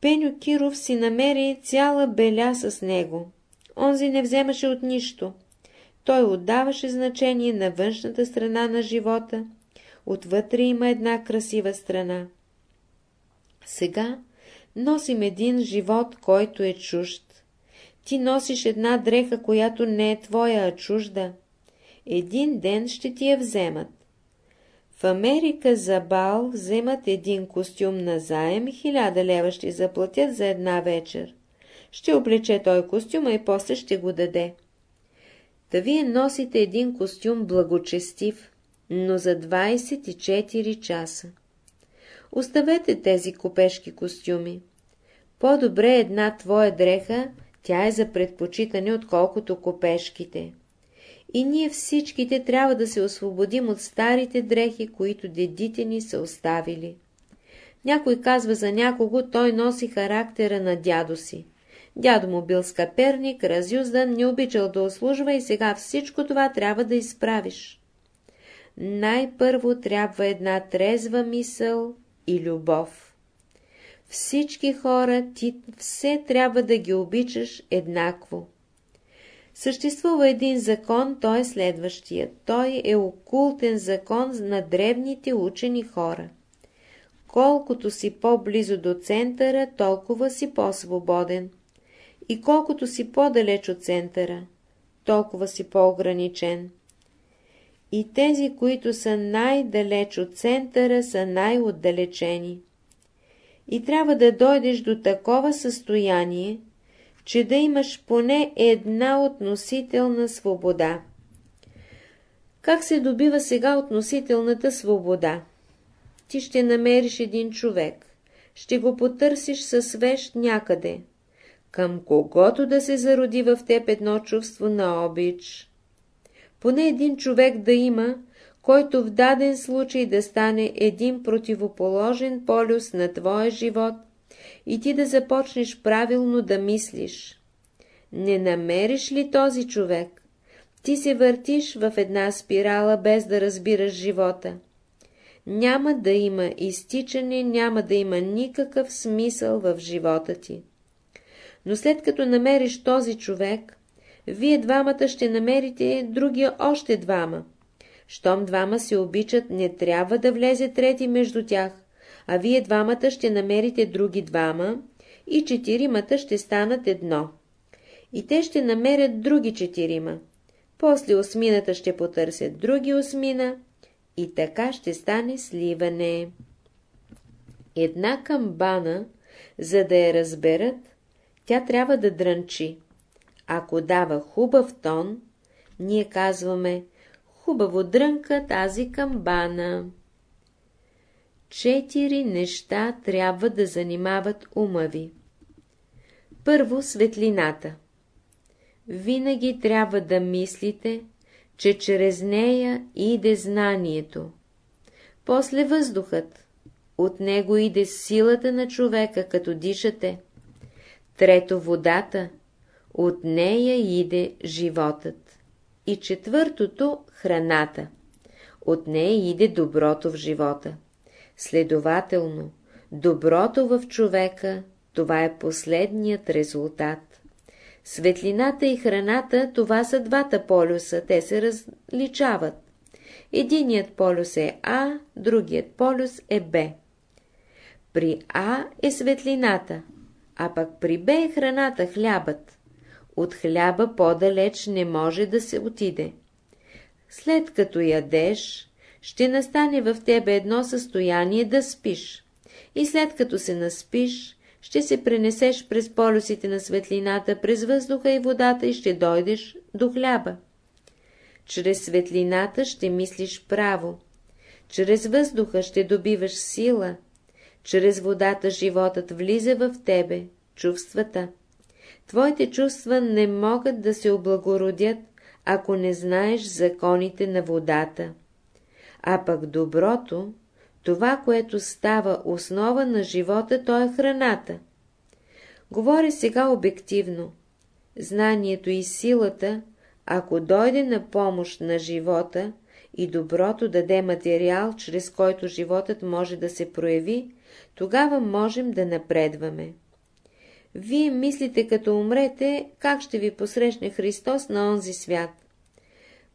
S1: Пеню Киров си намери цяла беля с него. Онзи не вземаше от нищо. Той отдаваше значение на външната страна на живота. Отвътре има една красива страна. Сега носим един живот, който е чужд. Ти носиш една дреха, която не е твоя, а чужда. Един ден ще ти я вземат. В Америка за бал вземат един костюм на заем и хиляда лева ще заплатят за една вечер. Ще облече той костюма и после ще го даде. Та вие носите един костюм благочестив, но за 24 часа. Оставете тези копешки костюми. По-добре една твоя дреха, тя е за предпочитане, отколкото копешките. И ние всичките трябва да се освободим от старите дрехи, които дедите ни са оставили. Някой казва за някого, той носи характера на дядо си. Дядо му бил скъперник, разюздан, не обичал да услужва и сега всичко това трябва да изправиш. Най-първо трябва една трезва мисъл и любов. Всички хора ти все трябва да ги обичаш еднакво. Съществува един закон, той е следващия. Той е окултен закон на древните учени хора. Колкото си по-близо до центъра, толкова си по-свободен. И колкото си по-далеч от центъра, толкова си по-ограничен. И тези, които са най-далеч от центъра, са най-отдалечени. И трябва да дойдеш до такова състояние, че да имаш поне една относителна свобода. Как се добива сега относителната свобода? Ти ще намериш един човек, ще го потърсиш със вещ някъде, към когото да се зароди в теб едно чувство на обич. Поне един човек да има, който в даден случай да стане един противоположен полюс на твоя живот и ти да започнеш правилно да мислиш. Не намериш ли този човек? Ти се въртиш в една спирала, без да разбираш живота. Няма да има изтичане, няма да има никакъв смисъл в живота ти. Но след като намериш този човек, вие двамата ще намерите другия още двама. Щом двама се обичат, не трябва да влезе трети между тях, а вие двамата ще намерите други двама и четиримата ще станат едно. И те ще намерят други четирима. После осмината ще потърсят други осмина и така ще стане сливане. Една камбана, за да я разберат, тя трябва да дрънчи. Ако дава хубав тон, ние казваме хубаво дрънка тази камбана. Четири неща трябва да занимават ума ви. Първо светлината. Винаги трябва да мислите, че чрез нея иде знанието. После въздухът. От него иде силата на човека, като дишате. Трето водата. От нея иде животът. И четвъртото – храната. От нея иде доброто в живота. Следователно, доброто в човека, това е последният резултат. Светлината и храната, това са двата полюса, те се различават. Единият полюс е А, другият полюс е Б. При А е светлината, а пък при Б е храната, хлябът. От хляба по-далеч не може да се отиде. След като ядеш, ще настане в тебе едно състояние да спиш. И след като се наспиш, ще се пренесеш през полюсите на светлината, през въздуха и водата и ще дойдеш до хляба. Чрез светлината ще мислиш право. Чрез въздуха ще добиваш сила. Чрез водата животът влиза в тебе, чувствата. Твоите чувства не могат да се облагородят, ако не знаеш законите на водата. А пък доброто, това, което става основа на живота, то е храната. Говоря сега обективно. Знанието и силата, ако дойде на помощ на живота и доброто даде материал, чрез който животът може да се прояви, тогава можем да напредваме. Вие мислите, като умрете, как ще ви посрещне Христос на онзи свят.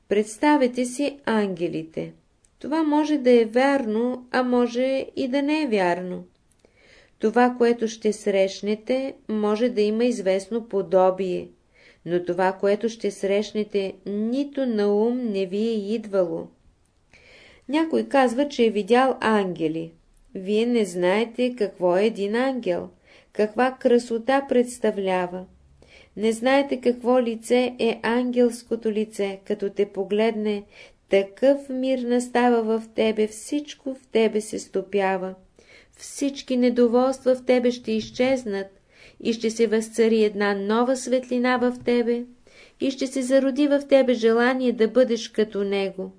S1: Представете си ангелите. Това може да е вярно, а може и да не е вярно. Това, което ще срещнете, може да има известно подобие, но това, което ще срещнете, нито на ум не ви е идвало. Някой казва, че е видял ангели. Вие не знаете какво е един ангел, каква красота представлява. Не знаете какво лице е ангелското лице, като те погледне, такъв мир настава в тебе, всичко в тебе се стопява. Всички недоволства в тебе ще изчезнат и ще се възцари една нова светлина в тебе и ще се зароди в тебе желание да бъдеш като него.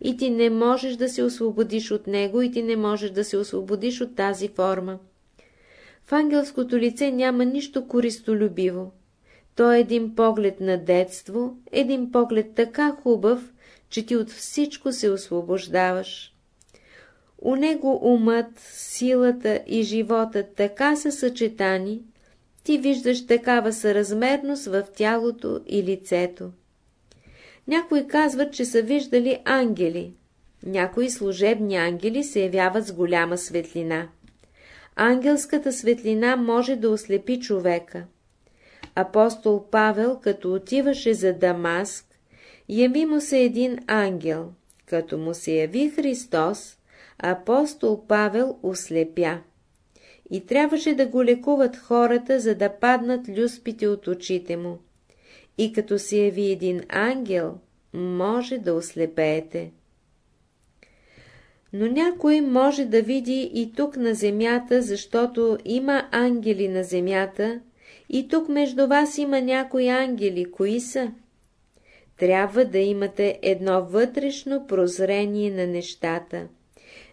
S1: И ти не можеш да се освободиш от него и ти не можеш да се освободиш от тази форма. В ангелското лице няма нищо користолюбиво. То е един поглед на детство, един поглед така хубав, че ти от всичко се освобождаваш. У него умът, силата и живота така са съчетани, ти виждаш такава съразмерност в тялото и лицето. Някои казват, че са виждали ангели. Някои служебни ангели се явяват с голяма светлина. Ангелската светлина може да ослепи човека. Апостол Павел, като отиваше за Дамаск, яви му се един ангел. Като му се яви Христос, апостол Павел ослепя. И трябваше да го лекуват хората, за да паднат люспите от очите му. И като се яви един ангел, може да ослепеете. Но някой може да види и тук на земята, защото има ангели на земята, и тук между вас има някои ангели. Кои са? Трябва да имате едно вътрешно прозрение на нещата.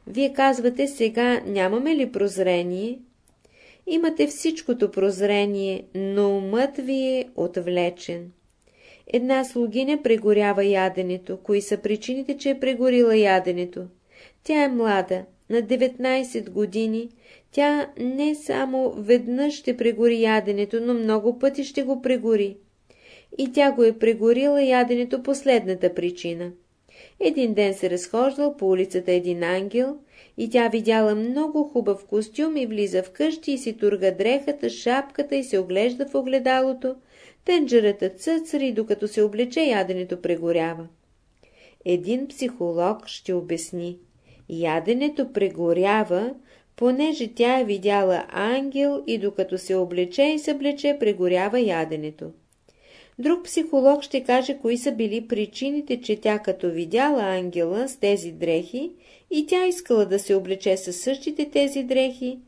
S1: Вие казвате сега, нямаме ли прозрение? Имате всичкото прозрение, но умът ви е отвлечен. Една слугиня прегорява яденето. Кои са причините, че е прегорила яденето? Тя е млада, на 19 години. Тя не само веднъж ще прегори яденето, но много пъти ще го прегори. И тя го е прегорила яденето последната причина. Един ден се разхождал по улицата един ангел и тя видяла много хубав костюм и влиза в къщи и си турга дрехата, шапката и се оглежда в огледалото. Тенджерата цъцари, докато се облече яденето прегорява. Един психолог ще обясни. Яденето прегорява, понеже тя е видяла ангел и докато се облече и съблече, прегорява яденето. Друг психолог ще каже, кои са били причините, че тя като видяла ангела с тези дрехи и тя искала да се облече със същите тези дрехи,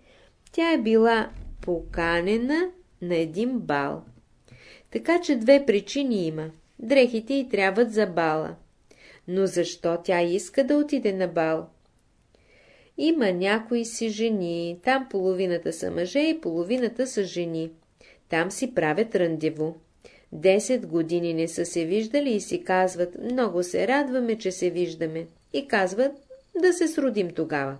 S1: тя е била поканена на един бал. Така че две причини има. Дрехите й трябват за бала. Но защо тя иска да отиде на бал? Има някои си жени, там половината са мъже и половината са жени. Там си правят рандево. Десет години не са се виждали и си казват, много се радваме, че се виждаме. И казват, да се сродим тогава.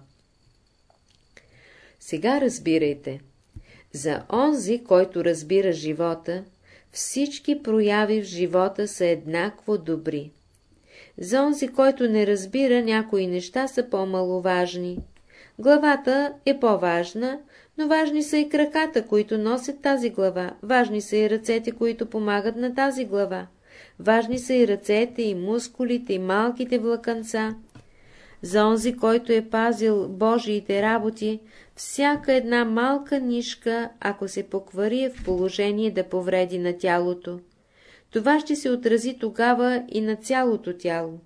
S1: Сега разбирайте. За онзи, който разбира живота, всички прояви в живота са еднакво добри. За онзи, който не разбира, някои неща са по-маловажни. Главата е по-важна, но важни са и краката, които носят тази глава, важни са и ръцете, които помагат на тази глава, важни са и ръцете, и мускулите, и малките влаканца. За онзи, който е пазил Божиите работи, всяка една малка нишка, ако се поквари е в положение да повреди на тялото. Това ще се отрази тогава и на цялото тяло.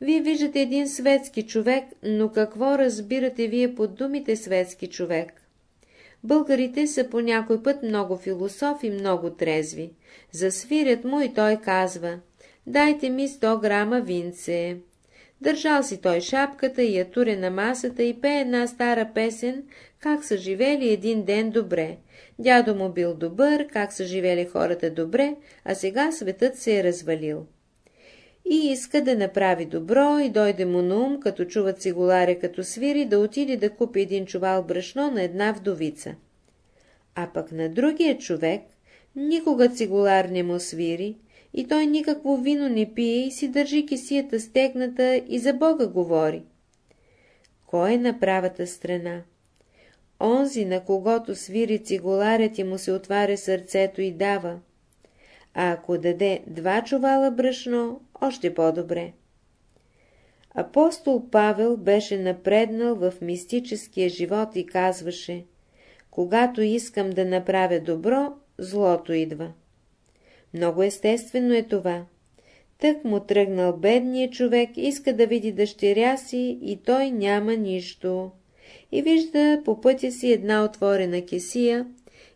S1: Вие виждате един светски човек, но какво разбирате вие под думите светски човек? Българите са по някой път много философи, много трезви. Засвирят му и той казва, дайте ми 100 грама винце. Държал си той шапката и я туре на масата и пее една стара песен, как са живели един ден добре. Дядо му бил добър, как са живели хората добре, а сега светът се е развалил. и иска да направи добро и дойде му на ум, като чува цигуларя като свири, да отиде да купи един чувал брашно на една вдовица. А пък на другия човек никога цигулар не му свири, и той никакво вино не пие и си държи кисията стегната и за Бога говори. Кой е на правата страна? Онзи, на когото свири цигуларят и му се отваря сърцето и дава. А ако даде два чувала брашно, още по-добре. Апостол Павел беше напреднал в мистическия живот и казваше Когато искам да направя добро, злото идва. Много естествено е това. Тък му тръгнал бедният човек, иска да види дъщеря си и той няма нищо. И вижда по пътя си една отворена кесия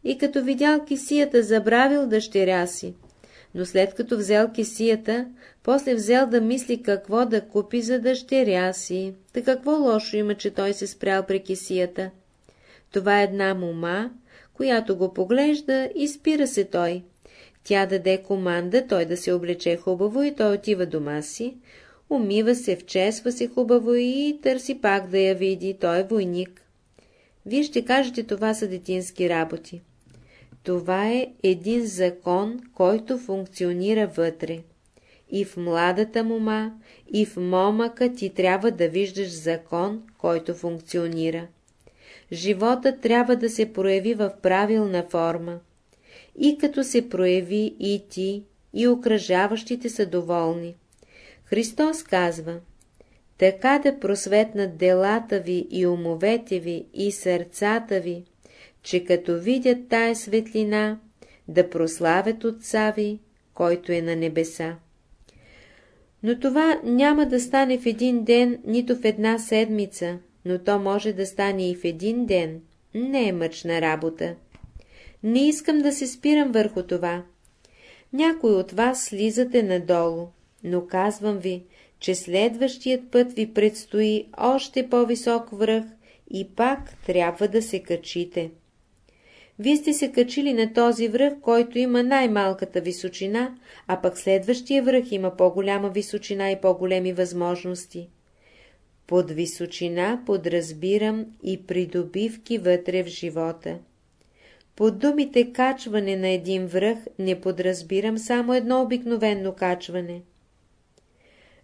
S1: и като видял кесията забравил дъщеря си. Но след като взел кесията, после взел да мисли какво да купи за дъщеря си. Та какво лошо има, че той се спрял при кесията? Това е една мума, която го поглежда и спира се той. Тя даде команда той да се облече хубаво и той отива дома си, умива се, вчесва се хубаво и търси пак да я види, той е войник. Вие ще кажете, това са детински работи. Това е един закон, който функционира вътре. И в младата мума, и в момъка ти трябва да виждаш закон, който функционира. Живота трябва да се прояви в правилна форма и като се прояви и ти, и окръжаващите са доволни. Христос казва, така да просветнат делата ви и умовете ви и сърцата ви, че като видят тая светлина, да прославят Отца ви, който е на небеса. Но това няма да стане в един ден, нито в една седмица, но то може да стане и в един ден. Не е мъчна работа. Не искам да се спирам върху това. Някой от вас слизате надолу, но казвам ви, че следващият път ви предстои още по-висок връх и пак трябва да се качите. Вие сте се качили на този връх, който има най-малката височина, а пък следващия връх има по-голяма височина и по-големи възможности. Под височина подразбирам и придобивки вътре в живота. Под думите качване на един връх не подразбирам само едно обикновено качване.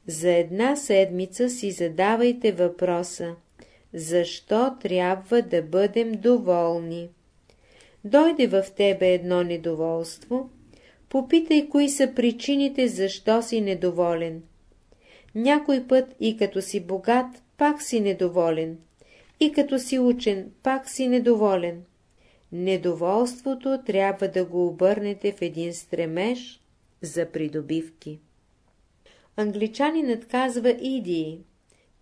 S1: За една седмица си задавайте въпроса, защо трябва да бъдем доволни. Дойде в тебе едно недоволство, попитай кои са причините, защо си недоволен. Някой път и като си богат, пак си недоволен, и като си учен, пак си недоволен недоволството трябва да го обърнете в един стремеж за придобивки. Англичанинът казва иди,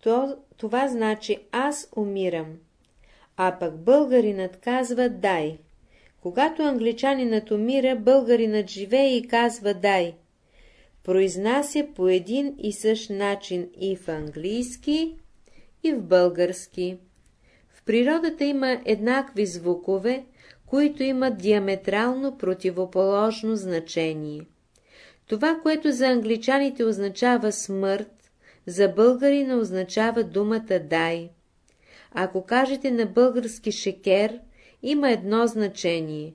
S1: то, това значи аз умирам, а пък българинът казва дай. Когато англичанинът умира, българинът живее и казва дай. Произнася по един и същ начин и в английски, и в български. В природата има еднакви звукове, които имат диаметрално противоположно значение. Това, което за англичаните означава смърт, за българина означава думата дай. Ако кажете на български шекер, има едно значение,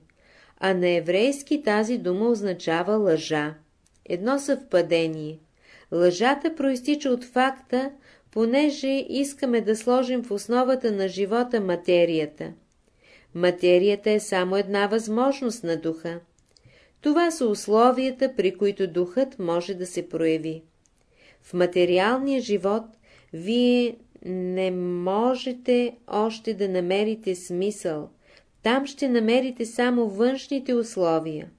S1: а на еврейски тази дума означава лъжа. Едно съвпадение. Лъжата проистича от факта, понеже искаме да сложим в основата на живота материята. Материята е само една възможност на духа. Това са условията, при които духът може да се прояви. В материалния живот вие не можете още да намерите смисъл. Там ще намерите само външните условия.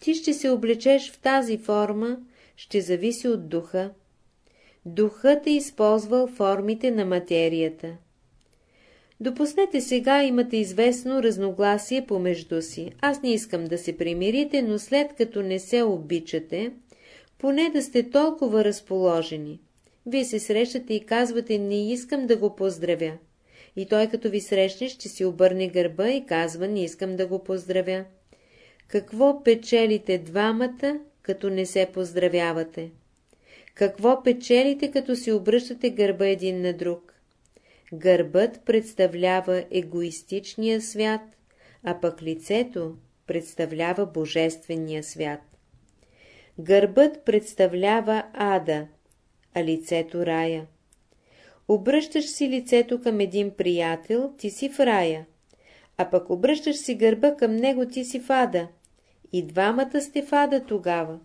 S1: Ти ще се облечеш в тази форма, ще зависи от духа. Духът е използвал формите на материята. Допуснете сега имате известно разногласие помежду си. Аз не искам да се примирите, но след като не се обичате, поне да сте толкова разположени. Вие се срещате и казвате, не искам да го поздравя. И той като ви срещне, ще си обърне гърба и казва, не искам да го поздравя. Какво печелите двамата, като не се поздравявате? Какво печелите, като си обръщате гърба един на друг? Гърбът представлява егоистичния свят, а пък лицето представлява божествения свят. Гърбът представлява ада, а лицето рая. Обръщаш си лицето към един приятел, ти си в рая, а пък обръщаш си гърба към него, ти си в ада. И двамата сте в ада тогава.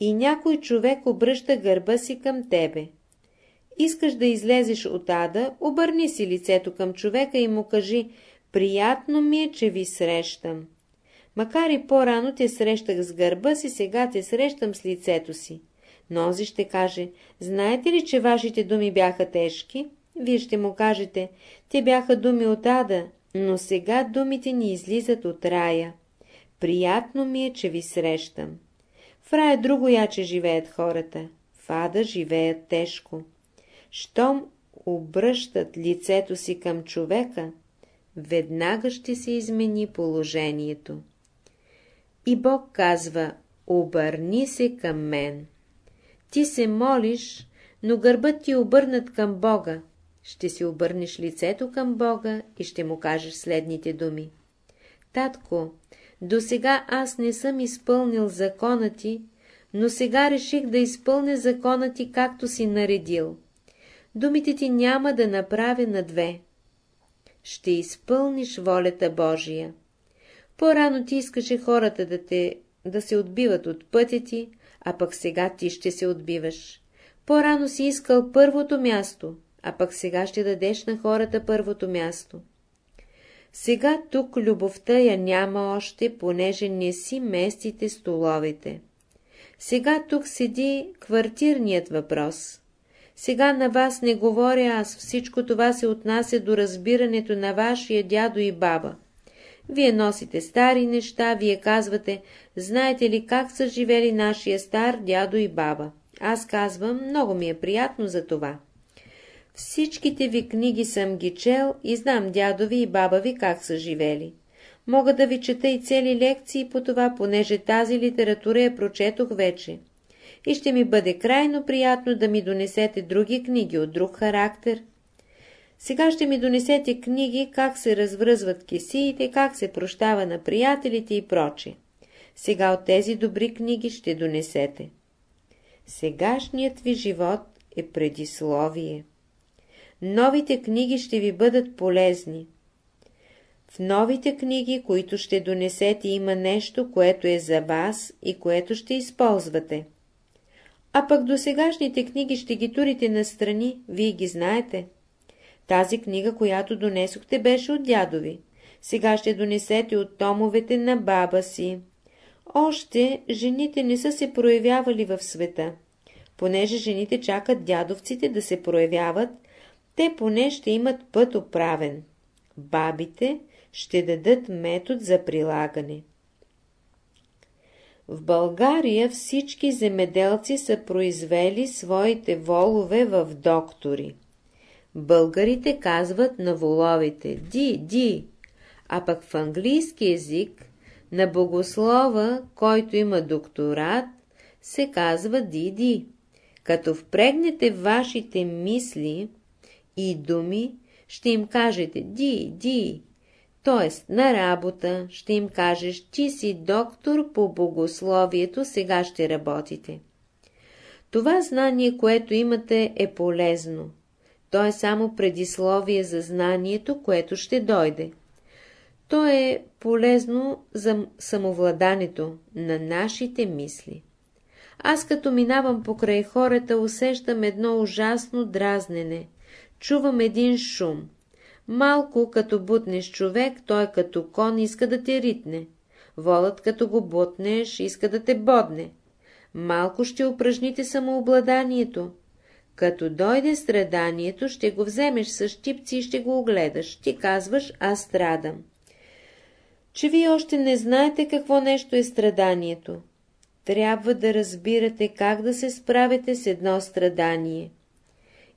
S1: И някой човек обръща гърба си към тебе. Искаш да излезеш от ада, обърни си лицето към човека и му кажи, приятно ми е, че ви срещам. Макар и по-рано те срещах с гърба си, сега те срещам с лицето си. Нози ще каже, знаете ли, че вашите думи бяха тежки? Вие ще му кажете, те бяха думи от ада, но сега думите ни излизат от рая. Приятно ми е, че ви срещам. В рая друго яче живеят хората, в ада живеят тежко. Щом обръщат лицето си към човека, веднага ще се измени положението. И Бог казва, обърни се към мен. Ти се молиш, но гърбът ти е обърнат към Бога. Ще си обърнеш лицето към Бога и ще му кажеш следните думи. Татко, до сега аз не съм изпълнил закона ти, но сега реших да изпълня закона ти, както си наредил. Думите ти няма да направя на две. Ще изпълниш волята Божия. По-рано ти искаше хората да, те, да се отбиват от пътя ти, а пък сега ти ще се отбиваш. По-рано си искал първото място, а пък сега ще дадеш на хората първото място. Сега тук любовта я няма още, понеже не си местите столовете. Сега тук седи квартирният въпрос. Сега на вас не говоря аз, всичко това се отнася до разбирането на вашия дядо и баба. Вие носите стари неща, вие казвате, знаете ли как са живели нашия стар дядо и баба. Аз казвам, много ми е приятно за това. Всичките ви книги съм ги чел и знам дядови и баба ви как са живели. Мога да ви чета и цели лекции по това, понеже тази литература я прочетох вече. И ще ми бъде крайно приятно да ми донесете други книги от друг характер. Сега ще ми донесете книги, как се развръзват кисиите, как се прощава на приятелите и проче. Сега от тези добри книги ще донесете. Сегашният ви живот е предисловие. Новите книги ще ви бъдат полезни. В новите книги, които ще донесете, има нещо, което е за вас и което ще използвате. А пък до сегашните книги ще ги турите настрани, вие ги знаете. Тази книга, която донесохте, беше от дядови. Сега ще донесете от томовете на баба си. Още жените не са се проявявали в света. Понеже жените чакат дядовците да се проявяват, те поне ще имат път оправен. Бабите ще дадат метод за прилагане. В България всички земеделци са произвели своите волове в доктори. Българите казват на воловите «ди, ди», а пък в английски език на богослова, който има докторат, се казва «ди, ди». Като впрегнете вашите мисли и думи, ще им кажете «ди, ди», т.е. на работа ще им кажеш «ти си доктор по богословието, сега ще работите». Това знание, което имате, е полезно. То е само предисловие за знанието, което ще дойде. То е полезно за самовладането на нашите мисли. Аз като минавам покрай хората, усещам едно ужасно дразнене. Чувам един шум. Малко като бутнеш човек, той като кон иска да те ритне. Волът като го бутнеш, иска да те бодне. Малко ще упражните самообладанието. Като дойде страданието, ще го вземеш с щипци и ще го огледаш. Ти казваш, аз страдам. Че вие още не знаете какво нещо е страданието. Трябва да разбирате как да се справите с едно страдание.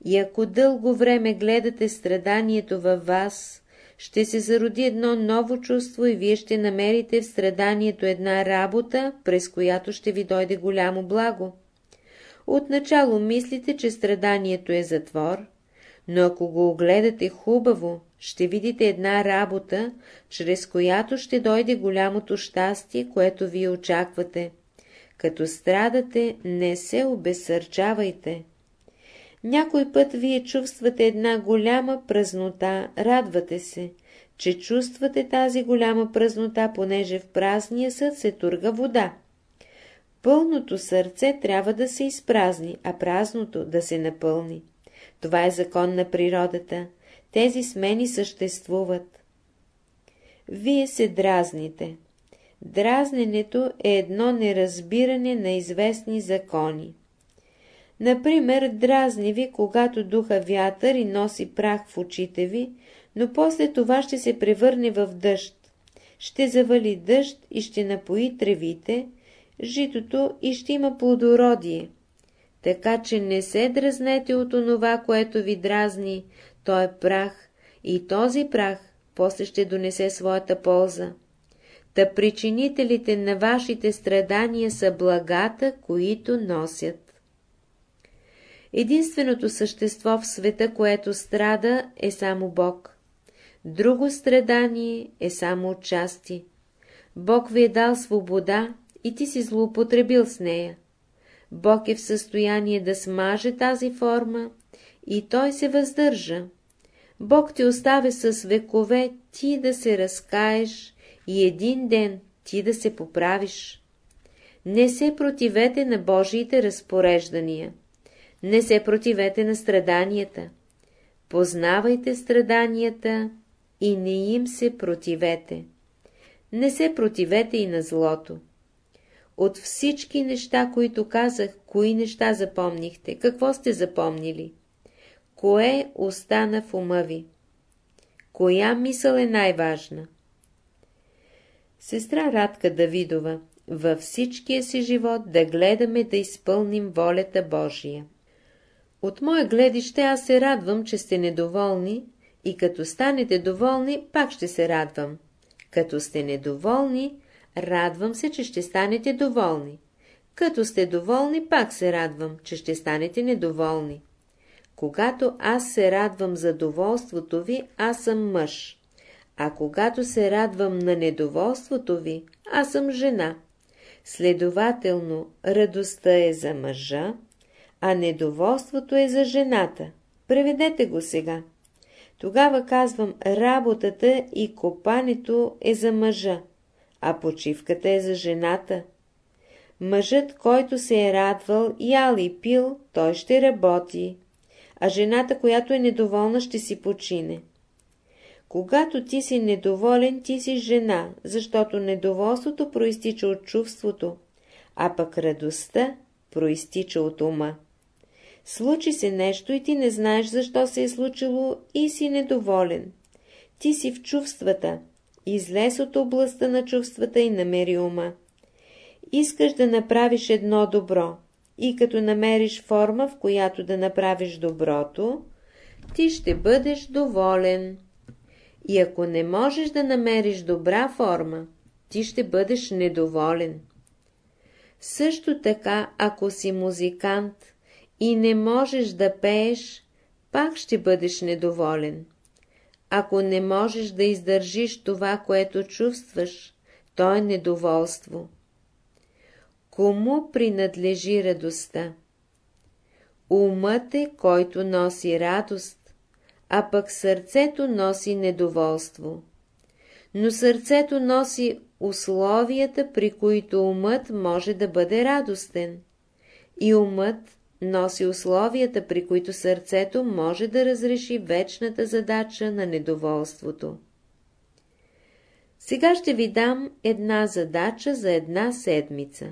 S1: И ако дълго време гледате страданието във вас, ще се зароди едно ново чувство и вие ще намерите в страданието една работа, през която ще ви дойде голямо благо. Отначало мислите, че страданието е затвор, но ако го огледате хубаво, ще видите една работа, чрез която ще дойде голямото щастие, което вие очаквате. Като страдате, не се обесърчавайте. Някой път вие чувствате една голяма празнота, радвате се, че чувствате тази голяма празнота, понеже в празния съд се турга вода. Пълното сърце трябва да се изпразни, а празното да се напълни. Това е закон на природата. Тези смени съществуват. Вие се дразните. Дразненето е едно неразбиране на известни закони. Например, дразни ви, когато духа вятър и носи прах в очите ви, но после това ще се превърне в дъжд. Ще завали дъжд и ще напои тревите, житото и ще има плодородие. Така че не се дразнете от онова, което ви дразни, то е прах, и този прах после ще донесе своята полза. Та причинителите на вашите страдания са благата, които носят. Единственото същество в света, което страда, е само Бог. Друго страдание е само отчасти. Бог ви е дал свобода и ти си злоупотребил с нея. Бог е в състояние да смаже тази форма и той се въздържа. Бог ти оставя с векове ти да се разкаеш и един ден ти да се поправиш. Не се противете на Божиите разпореждания. Не се противете на страданията. Познавайте страданията и не им се противете. Не се противете и на злото. От всички неща, които казах, кои неща запомнихте? Какво сте запомнили? Кое остана в ума ви? Коя мисъл е най-важна? Сестра Радка Давидова, във всичкия си живот да гледаме да изпълним волята Божия. От мое гледище аз се радвам, че сте недоволни и като станете доволни, пак ще се радвам. Като сте недоволни, радвам се, че ще станете доволни. Като сте доволни, пак се радвам, че ще станете недоволни. Когато аз се радвам за доволството ви, аз съм мъж. А когато се радвам на недоволството ви, аз съм жена. Следователно, радостта е за мъжа, а недоволството е за жената. Преведете го сега. Тогава казвам, работата и копането е за мъжа, а почивката е за жената. Мъжът, който се е радвал, ял и пил, той ще работи, а жената, която е недоволна, ще си почине. Когато ти си недоволен, ти си жена, защото недоволството проистича от чувството, а пък радостта проистича от ума. Случи се нещо и ти не знаеш защо се е случило и си недоволен. Ти си в чувствата, излез от областта на чувствата и намери ума. Искаш да направиш едно добро и като намериш форма, в която да направиш доброто, ти ще бъдеш доволен. И ако не можеш да намериш добра форма, ти ще бъдеш недоволен. Също така, ако си музикант и не можеш да пееш, пак ще бъдеш недоволен. Ако не можеш да издържиш това, което чувстваш, то е недоволство. Кому принадлежи радостта? Умът е, който носи радост, а пък сърцето носи недоволство. Но сърцето носи условията, при които умът може да бъде радостен. И умът носи условията, при които сърцето може да разреши вечната задача на недоволството. Сега ще ви дам една задача за една седмица.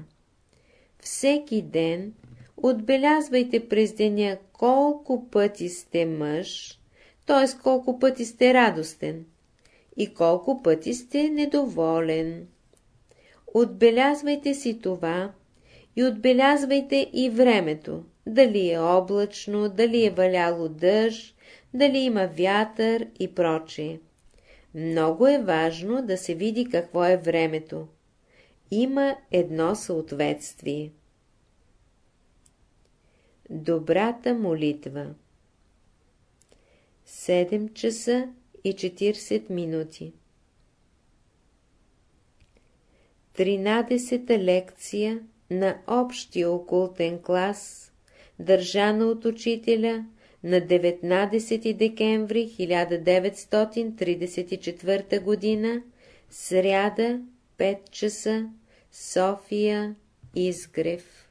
S1: Всеки ден отбелязвайте през деня колко пъти сте мъж, т.е. колко пъти сте радостен и колко пъти сте недоволен. Отбелязвайте си това и отбелязвайте и времето, дали е облачно, дали е валяло дъжд, дали има вятър и прочее. Много е важно да се види какво е времето. Има едно съответствие. Добрата молитва 7 часа и 40 минути 13-та лекция на общия окултен клас, държана от учителя на 19 декември 1934 г. сряда 5 часа София Изгрев